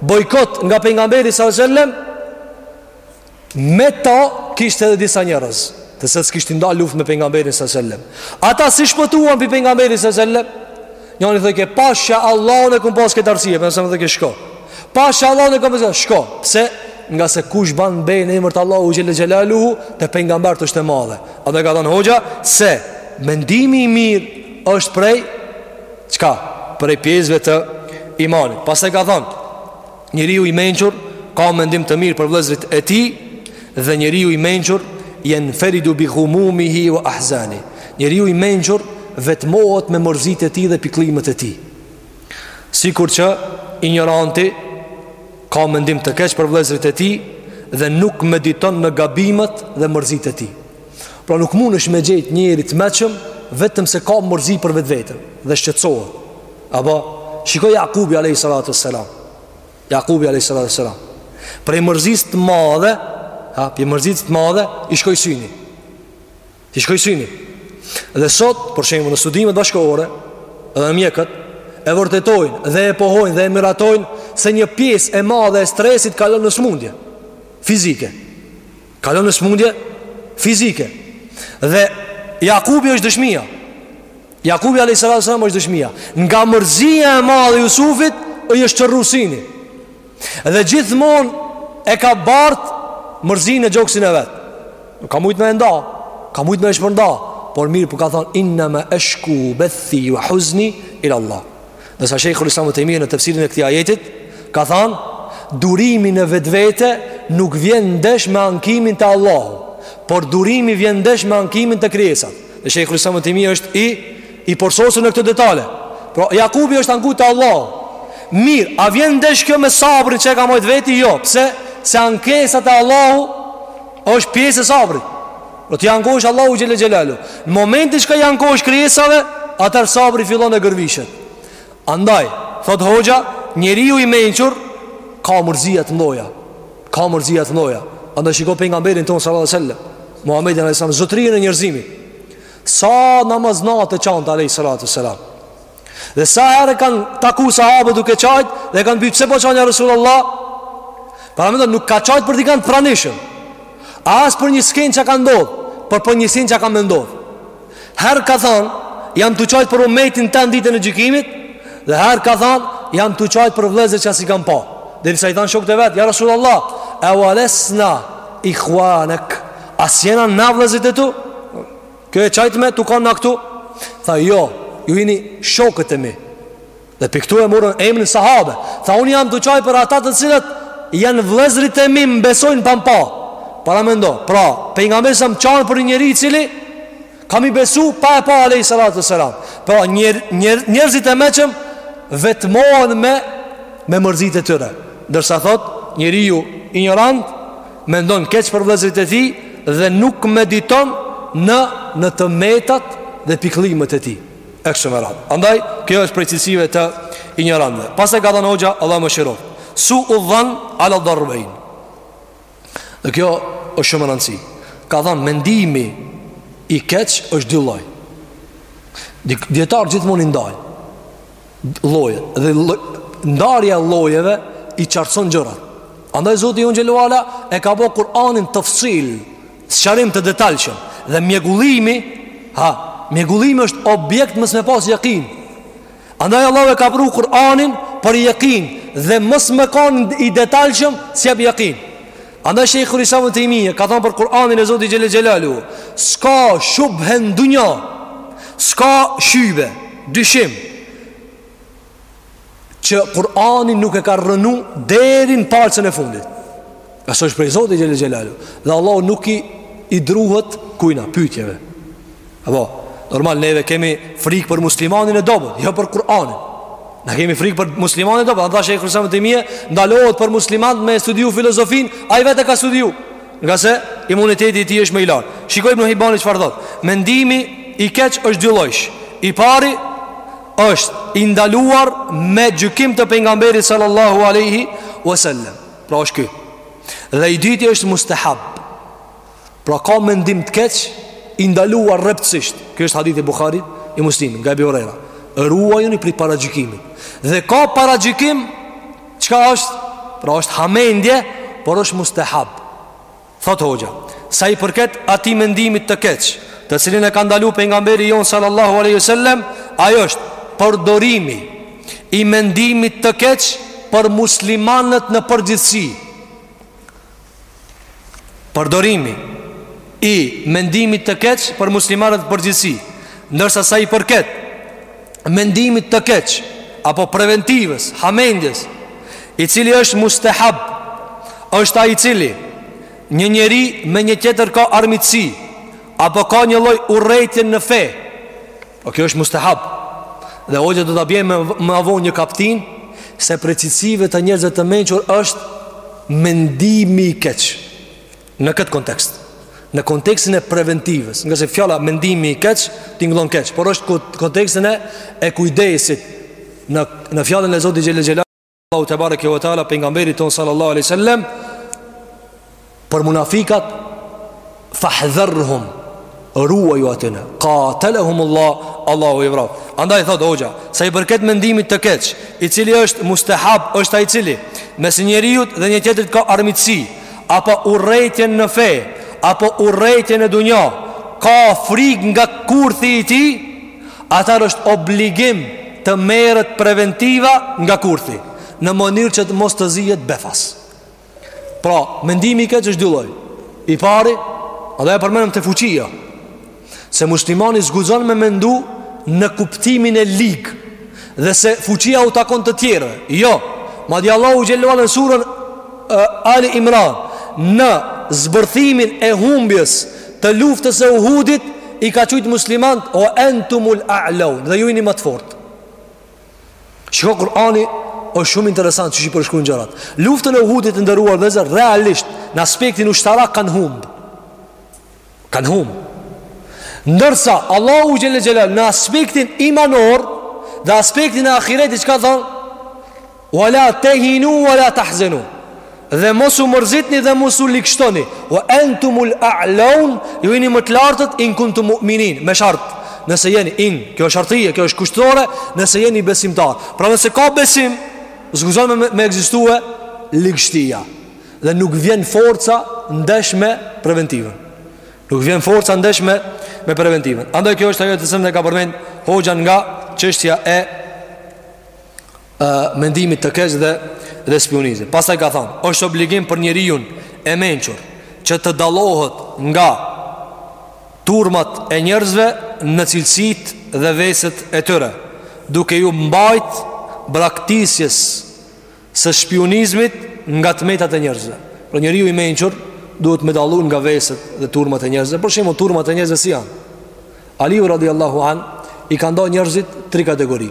bojkot nga pejgamberi sallallahu alajhi wasallam me ta kishte edhe disa njerëz të cilët s'kishin dalë luftë me pejgamberin sallallahu alajhi wasallam ata si shpëtuan prej pejgamberit sallallahu alajhi wasallam njani thojke pasha Allahun e kom pas këtë arsye pse më thojke shko pasha Allahun e kom pas shko pse ngase kush ban be në emër të Allahut xhel-le xhelaluhu te pejgamberët është e madhe edhe ka thënë hoxha se mendimi i mirë është prej Çka? Prej pjesëve të imanit Pastaj ka thanë Njeriu i mençur Ka mendim të mirë për vllezërit e tij Dhe njeriu i mençur Jenferidu bi humumihi ue ahzanih Njeriu i mençur Vetmohet me mërzitë e tij dhe pikllimet e tij Sikur që Injoranti Ka mendim të keq për vllezërit e tij Dhe nuk mediton në gabimet dhe mërzitë e tij Pra nuk mundesh me gjetë njeri të meçëm Vetëm se ka mërzi për vetveten Dhe shqetësohet Apo Shiko Jakubi a.s. Jakubi a.s. Prej mërzisë të madhe ha, Prej mërzisë të madhe I shkoi syni I shkoi syni Dhe sot, për shembull në studimet bashkëkohore Edhe mjekët E vërtetojnë dhe e pohojnë dhe e miratojnë Se një pjesë e madhe e stresit kalon në smundje Fizike Kalon në smundje fizike. Dhe Jakubi është dëshmia. Jakubi alejhi salatu wasalam është dëshmia. Nga mërzia e madhe e Jusufit, ai është çërru syni. Dhe gjithmonë e ka bart mërzinë në gjoksin e vet. Ka mujt me e nda, ka mujt me e shpërnda, por mirëpo ka thon innama ashku bathi wa huzni ila Allah. Ndërsa Shejhul Islam Ibn Tejmije në tefsirin e këtij ajetit ka thënë, durimi në vetvete nuk vjen ndesh me ankimin te Allahu, por durimi vjen ndesh me ankimin te krijesat. Dhe Shejhul Islam Ibn Tejmije është i i përsosur në këto detale. Pra Jakubi është anku te Allahu. Mirë, a vjen ndesh kjo me sabrin që e ka majt veti? Jo, pse? Se ankesa te Allahu është pjesë e sabrit. Po t'i ankohesh Allahut xhele xhelaluhu Në momentin që i ankohesh krijesave Atëherë sabri fillon e gërvishet Andaj, thot hoxha Njeriu i mençur Ka mërzia të ndoja Ka mërzia të ndoja Andaj shiko Pejgamberin tonë salallahu alejhi ve selem Muhammedin a.s. Zotërinë e njerëzimit Sa namaz nate qante a.s. Dhe sa herë e kanë taku sahabët duke qajt Dhe e kanë pyt pse po qan ja Resulullah Paramendo nuk ka qajt për t'i kanë të pranishëm As për një skenë që ka ndodhë Por për një skenë që ka me ndodhë Herë ka thonë Jam tu qajt për umetin tem ditën e gjykimit Dhe herë ka thonë Jam tu qajt për vllezër që s'i kam pa Derisa i thanë shokt e vet Ja Resulullah Ewalesna ihuanek A s'jena na vllezërit e tu Kjo e qajtë me tu kanë na këtu? Tha, jo, ju jini shokët e mi. Dhe prej këtu e murën emrin sahabe. Tha, unë jam tu qajt për ata të cilët janë vllezërit e mi më besojnë pa më pa. Paramendo, pra, Pejgamberi qan për njeri i cili ka me i besu pa e pa alejhi salatu ve selam. Pra, njer, njer, njerëzit e meçëm vetmohen me, me mërzit e tyre. Ndërsa thot, njeriu injorant, Mendon keq për vëllezërit e tij dhe nuk mediton në në të metat dhe pikëllimet e tij. Eksemerat. Andaj kjo është prej cilësive të injorantëve. Pastaj ka thënë hoxha Allahu e mëshiroft. Su'u dhan ala darbain. Dhe kjo është shumë me rëndësi Ka thonë mendimi i keq është dy lloj Dijetarët gjithmonë i ndaj lloje dhe ndarja e llojeve i qartëson gjërat. Andaj Zoti jonë xhele ue ala e ka bërë Kur'anin tefsil, sqarim të detajshëm dhe mjegullimi, ha, mjegullimi është objekt mos me pas jekin. Andaj Allahu e ka pru Kur'anin për jekin dhe mos me kanë i detajshëm s'jep jekin. Andaj Shejhul Islam ibn Taymija ka thënë për Kur'anin e Zotit xhel xhelalu, s'ka shubhe në dunja. S'ka shybe, dyshim. Që Kur'ani nuk e ka rrënu deri në palcën e fundit. Se ajo është prej Zotit xhel xhelalu, dhe Allahu nuk i i druhet kujna pyetjeve. Apo, normal neve kemi frikë për muslimanin e dobët, jo për Kur'anin. Na kemi frikë për muslimanin e dobët, andaj Shejhul Islam ibn Taymija, ndalohet për musliman me studiu filozofinë, ai vetë ka studiu. Ngase imuniteti i tij është më i lartë. Shiko ibn Hibani çfarë thotë. Mendimi i keq është dy llojesh. I pari është i ndaluar me gjykim të pejgamberit sallallahu alaihi wasallam. Pra është ky. Dhe i dyti është mustahab. Pra ka mendim të keq i ndaluar rreptësisht. Ky është hadithi i Buhariut e Muslimit nga Abu Huraira. Ruajuni prej paragjykimit. Dhe ka paragjykim çka është? Pra është hamendje, por është mustahab. Thotë hoxha, sa i përket atij mendimit të keq, të cilin e ka ndaluar pejgamberi jonë sallallahu alaihi wasallam, ai është përdorimi i mendimit të keq për muslimanët në përgjithësi. Përdorimi i mendimit të keq për muslimanët në përgjithësi, ndërsa sa i përket mendimit të keq apo preventivës, hamendjes, i cili është mustahab, është ai i cili një njeri me një tjetër ka armiqësi apo ka një lloj urrejtje në fe. Po kjo është mustahab. Dhe hoxha do ta bjen më vonë një kaptin se prej cilësive të njerëzve të mençur është mendimi i keq. Në këtë kontekst, në kontekstin e preventivës, ngase fjala mendimi i keq tingëllon keq, por është kontekstin e e kujdesit në në fjalën e Zotit xhel Allahu te bareke ve teala pejgamberit tonë sallallahu alaihi wasallam për munafikat fahdharhum ruaju atyne qatalahum Allah Allahu i vraftë andaj thotë hoxha sa i përket mendimit të keq i cili është mustahab është ai i cili mes njeriut dhe një tjetrit ka armiqësi apo urrejtjen në fe apo urrejtjen në dunja ka frikë nga kurthi i tij Atëherë është obligim të merret preventiva nga kurthi Në mënyrë që të mos të zihet befas Pra, mendimi i keq është dy lloj I pari, edhe e përmendëm te fuqia Se muslimani s'guxon me mendu në kuptimin e lig Dhe se fuqia u takon të tjerëve Jo, madje Allahu xhel xhelalu në surën uh, Ali Imran Në zbërthimin e humbjes Të luftës së Uhudit i ka qujt muslimant o entumul a'laun dhe ju jeni më të fortë. Shiko Kur'ani është shumë interesant si i përshkruan gjërat. Luftën e Uhudit të nderuar dhe ze realisht në aspektin ushtarak kanë humb. Kanë humb. Ndërsa Allahu xhel-le xhelaluhu në aspektin imanor dhe aspektin e ahiretit çka thon? Wa la tehinu wa la tahzenu Dhe mos u mërzitni dhe mos u likshtoni Wa entumul a'laun Ju jeni më të lartët in kuntum mu'minin Me shart Nëse jeni in Kjo është shartie, kjo është kushtore Nëse jeni besimtar Pra nëse ka besim S'guxon me, me ekzistu ligshtia Dhe nuk vjen forca ndesh me preventivën Nuk vjen forca ndesh me, me preventivën Andaj kjo është ajo te tema dhe ka përmend Hoxha nga çështja e mendimit të keq dhe dhe shpiunizmit. Pastaj ka thënë, është obligim për njeriun e mençur që të dallohet nga turmat e njerëzve në cilësitë dhe veset e tyre, duke ju mbajt braktisjes së shpiunizmit nga të metat e njerëzve. Pra njeriu i mençur duhet me dallu nga veset dhe turmat e njerëzve. Për shembull, turmat e njerëzve si janë? Aliu radiallahu an i ka nda njerëzit tri kategori.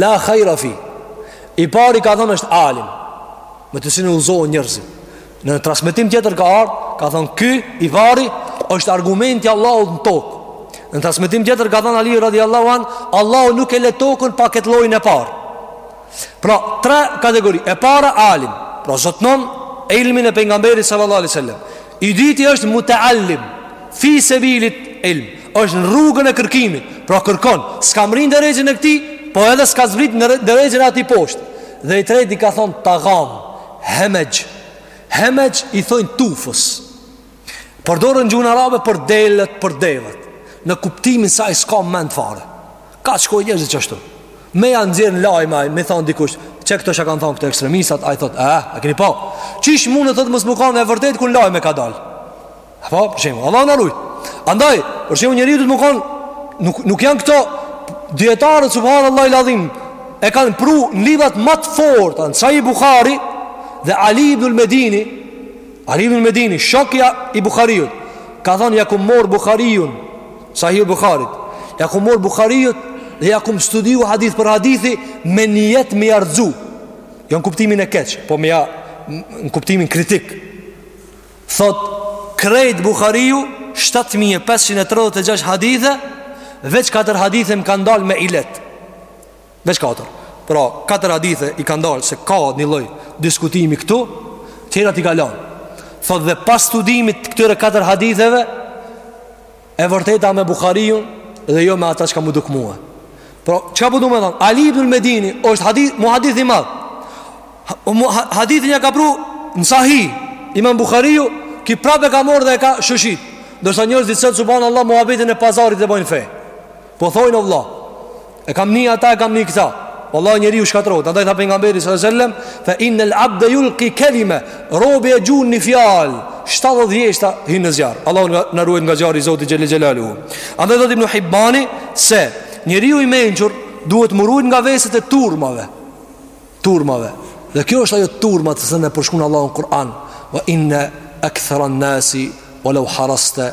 La khajra fi I pari ka thonë është alim Me të cilin udhzohen njerëzit Në transmetim tjetër ka ardhë Ka thonë ky i pari është argumenti i Allahut në tokë Në transmetim tjetër ka thonë Aliu radiallahu an Allahu nuk e le tokën pa këtë llojin e parë Pra tre kategori E para alim Pra zotnon ilmin e pejgamberit sallallahu alejhi ue selam I dyti është muteallim, fi sebilit ilm, është në rrugën e kërkimit, pra kërkon, s'ka mrri në derexhen e këtij, po edhe s'ka zbrit në derexhen e atij poshtë. Dhe i treti ka thon tagam, hemexh. Hemexh i thojnë tufës. Përdoret n'gjuhën arabe për delet, për devet. Në kuptimin se ai s'ka mend fare. Ka shkojn njerzit qashtu Me ja nxjerrë në lajme Me thonë dikush Qe këto çka kanë thonë këto ekstremistat Ai thotë E, eh, a keni pa Qysh mundet thotë mos me kan e vërtet Kur n'lajme ka dalë Apo, për shembull Allah na rujt Andaj, për shembull njeriu dot me kanë nuk, nuk janë këto Dijetarët subhanallahil adhim E kanë pru në librat më të fort Nesai Bukhari Dhe Ali ibnul Medini Ali ibnul Medini Hoxha i Bukhariut Ka thonë ja kum marrë Bukhariun Sahih Bukharit Ja kum marr Bukhariut Dhe ja kum studiu hadith për hadithi Me nijet me ja rrëzu Jo në kuptimin e keq Po me ja Në kuptimin kritik Thot Krejt Bukhariu 7536 hadithe Veç 4 hadithe më kanë dal me ilet Veç katër Pra, katër hadithe i kanë dalë se ka një lloj diskutimi këtu Tjerat i ka lanë Thotë dhe pas studimit të këtyre katër haditheve E vërteta me Buhariun dhe jo me ata çka m'u duk mua Pra, çka po du me thonë? Ali ibn Medini është hadith, muhadith i madh Hadithin ia ka pru në Sahih Imam Buhariu Ky prap e ka marrë dhe e ka shoshit Ndërsa njerëzit e sotit subhanallah Muhabetin e pazarit e bojnë fe Po thojnë o vla E kam një ata e kam një këta O vla njeri u shkatrot Andaj tha Pejgamberi alejhi selam Fe innel abde julki kelime Robi e gjun një fjalë 70 vjeshta hyn në zjarr Allahu na, na ruajt nga zjarri Zoti xhele xhelaluhu Andaj thotë Ibn Hibani Se njeriu i mençur Duhet m'u ruajt nga veset e turmave Turmave Dhe kjo është ajo turma të cilën e përshkrun Allahu në Kur'an Ve inne ektheran nasi Ve lev haraste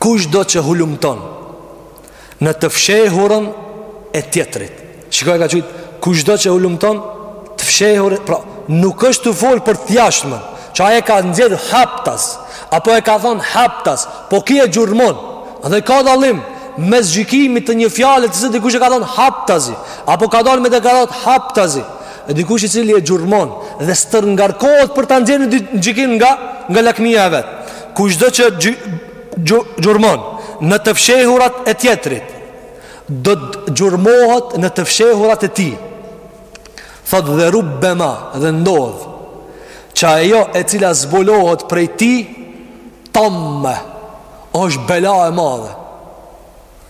Kushdo që hulumton Në të fshehurën e tjetrit Shiko e ka qujt Kushdo që hulumton Të fshehurën Pra nuk është tu folë për të jashtmen Që ai e ka nxjerrë haptas Apo e ka thonë haptas Po ky e gjurmon Dhe ka dallim Mes gjykimit të një fjale Se dikush e ka thonë haptazi Apo ka dalë me deklaratë haptazi E dikush i cili e gjurmon Dhe stërngarkohet për të nxjerrë një gjykim nga Nga lakmia e vet Kushdo që gjurmon në të fshehurat e tjetrit, do të gjurmohet në të fshehurat e tij. Thotë dhe rubbema dhe ndodh, që ajo e cila zbulohet prej tij, tamme, është bela e madhe.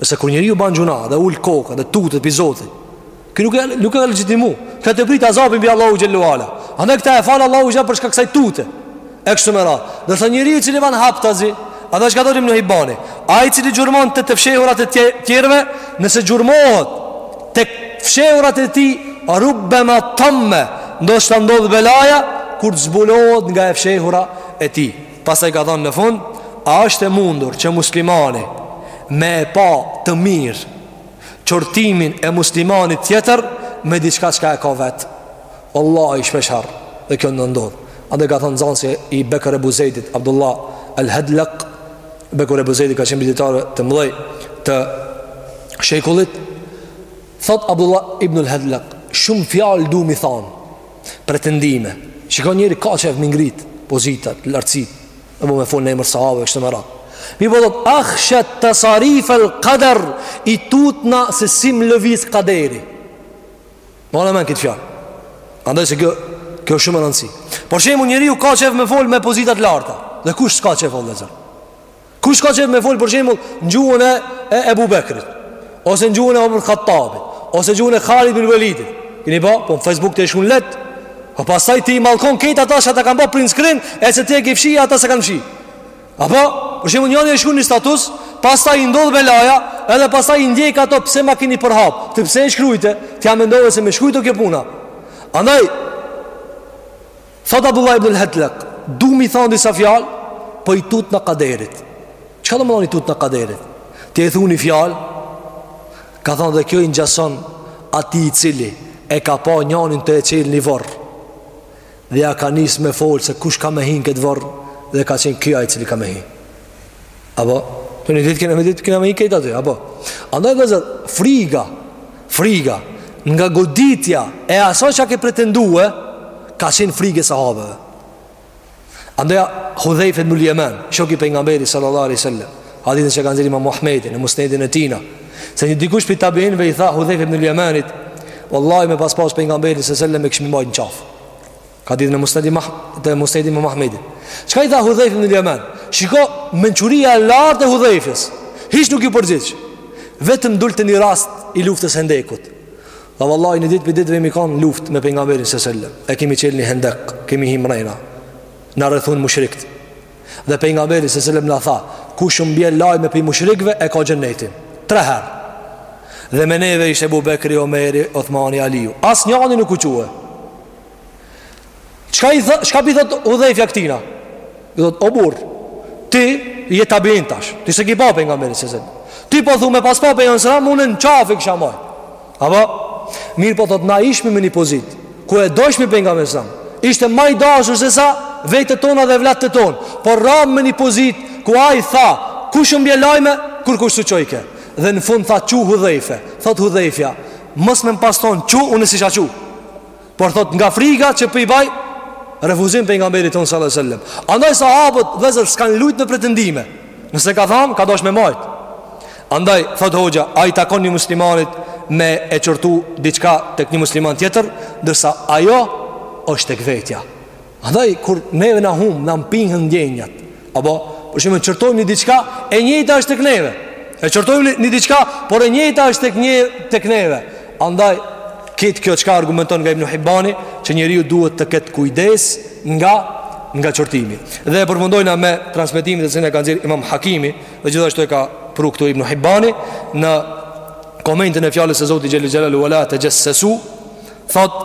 Ndërsa kur njeriu ban gjynah dhe ul kokën dhe tutet prej Zotit, ky nuk e nuk e legjitimon këtë, e pret azabin prej Allahut teala. Andaj këta e fal Allahu xhelaluhu për shkak kësaj tute. E kështu me radhë. Ndërsa njeriu i cili ban haptazi, andaj ka thonë Ibn Hibani. Ai i cili gjurmon te të fshehurat e tjerëve, nëse gjurmohet te të fshehurat e tij, rubbama tamme, ndoshta ndodh belaja kur zbulohet nga e fshehura e tij. Pastaj ka thënë në fund, a është e mundur që muslimani me e pa të mirë qortimin e muslimanit tjetër me diçka çka e ka vet. Wallahi shpesh herë dhe kjo na ndodh. Andaj ka thënë nxansi i Bekër Ebu Zejdit, Abdullah Al-Hadlaq, Bekër Ebu Zejdi ka qenë prej dijetarëve të mëdhenj të shekullit. Thotë Abdullah ibn Al-Hadlaq, shumë fjalë du m'i thanë, pretendime. Shiko njeri ka qef m'i ngrit pozitat, lartësitë, edhe me fol në emër të sahabëve kështu me radhë. Mirëpo thotë akhshat tasarif al qadar i tutna se si lëviz kaderi. Mbane mend këtë fjalë. Andaj se kjo kjo është shumë e rëndësishme. Për shembull njeriu ka qef me fol me pozita të larta. Dhe kush s'ka qef vëllazër? Kush ka qejf me fol për shembull në gjuhën e e Ebu Bekrit, ose në gjuhën e Omer Hattabit, ose gjuhën e Halid bin Velidit. Keni pa, po në Facebook te shkrun lehtë. Po pastaj ti i mallkon krejt ata, ata kanë ba print screen, edhe pse ti e ke fshi ata s'e kanë fshi. Apo, për shembull njëri e shkrun një status, pastaj i ndodh belaja, edhe pastaj i ndjek ato pse ma keni përhap. Ti pse e shkrujte? Ti a mendove se me shkrujt o kjo puna? Andaj Thotë Abdullah ibn al-Hatlaq, Du me i thanë disa fjalë, po i tutna kaderit. Çka domethanë i tutna kaderit? Ti e thu ni fjalë, ka thanë dhe kjo i ngjason atij i cili e ka pa njanin tu e çelë një vorr dhe ja ka nisë me folë se kush ka me hi n'këtë vorr dhe ka qenë kjo ai cili ka me hi Apo, se një ditë kena me dekë, kena me hi krejt aty, apo. Andaj vëllezër, friga, friga, nga goditja e asaj që a ke pretendu, ka qenë friga e sahabeve. Andaj, Hudhejfe ibnul Jeman, shoku i pejgamberit, sallallahu alejhi ve sellem, hadithin që e ka nxjerrë imam Ahmedi, në musnedin e tina, se një dikush prej tabiinve i tha Hudhejfe ibnul Jemanit, Vallahi me pas pa pejgamberin, sallallahu alejhi ve sellem, e kishim majtë në qafë. Hadithi në Musnedin e imam Ah, te Musnedi i Imam Ahmedit. Çka i tha Hudhejfe ibnul Jeman? Shiko mençuria e lartë e Hudhejfes. Hiç nuk iu përgjigj. Vetëm dul te një rast i luftës së Hendekut. Tha vallahi një ditë prej ditëve kemi kanë n'luftë me pejgamberin sallallahu alejhi ve sellem. E kemi çel ni hendek, kemi hi mrena. Na rrethun mushrikt. Dhe pejgamberi sallallahu alejhi ve sellem na tha, kush m'bjen lajme prej mushrikëve e ka xhenetin. Tre herë. Dhe me neve ishte Ebu Bekri, Omeri, Othmani, Aliu. Asnjani nuk u çue. Çka i thot, çka i thot Hudhejfja këtina? I thot o burr, ti je tabiin tash. Ti s'e ke pa pejgamberin se zot. Ti po thu me pas pa pejgamberin se unë në qafë kisha majt. Apo mirë po thot na ishmi në një pozitë. Ku e dojshim pejgamberin sa? Ishte më i dashur se sa vetja jonë dhe evlatët tonë. Po ram në një pozitë ku ai tha, kush më bie lajme, kurkush s'u çojke. Dhe në fund tha çu Hudhejfe. Thot Hudhejfja, mos me m'pas thon çu, unë s'isha çu. Por thot nga friga që po i baj refuzim pejgamberit ton sallallahu alejhi ve sellem. Andaj sahabët vëllezër s'kan lujt me pretendime. Nëse ka than, ka dash me majt. Andaj thot hoxha, a i takon një muslimanit me e qortu diçka tek një musliman tjetër, ndërsa ajo është tek vetja. Andaj, kur neve na hup, na mpihen ndjenjat, apo, pse qortojmë një diçka, e njëta është të këneve. E qortojmë një diçka, por e njëjta është tek një, tek neve. Andaj, këtë kjo çka argumenton nga ibnu Hibbani, që njeriu duhet të ketë kujdes nga, nga qortimi. Dhe e përfundojna me transmetimin të cilin e ka nxjerrë imam Hakimi, dhe gjithashtu e ka pru këtu ibnu Hibbani, në komentin e fjalës së Zotit xhele xhelaluhu, ve la texhessesu, thotë,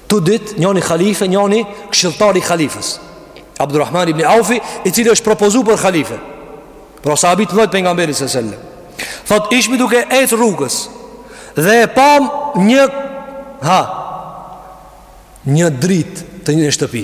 Tu ditë njoni halife, njoni këshilltar i halifës. Abdulrahman ibn Aufi, i cili është propozu për halife. Pra sahabi të mdhoj të pejgamberit sallallahu alajhi wasallam. Thotë ishim duke ecë rrugës dhe e pam një ha një dritë te një shtëpi.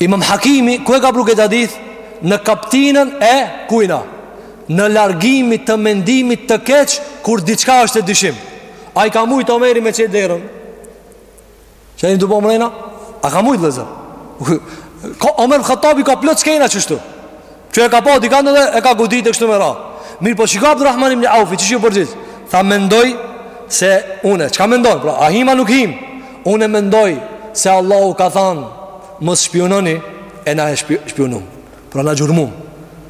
Imam Hakimi kur e ka pru këtë hadith në kaptinën e kujna, e largimit të mendimit të keq kur diçka është e dyshimtë a e ka mujtë Omeri me çelë derën çka jeni tu bo mrena a ka mujtë le se ka, Omer ibn Hattabi ka plot skena qështu Që e ka pa dikant edhe e ka godit e kështu me radhë Mirëpo shiko Abdurrahman ibn Aufi qysh ju përgjigj Tha mendoj se unë Çka mendon pra a hima nuk him Unë mendoj se Allahu ka thanë Mos shpiunoni e na e shpiunum Pra na gjurmum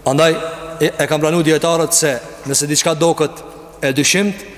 Andaj e, e kanë pranu dijetarët se Nëse diçka doket e dyshimtë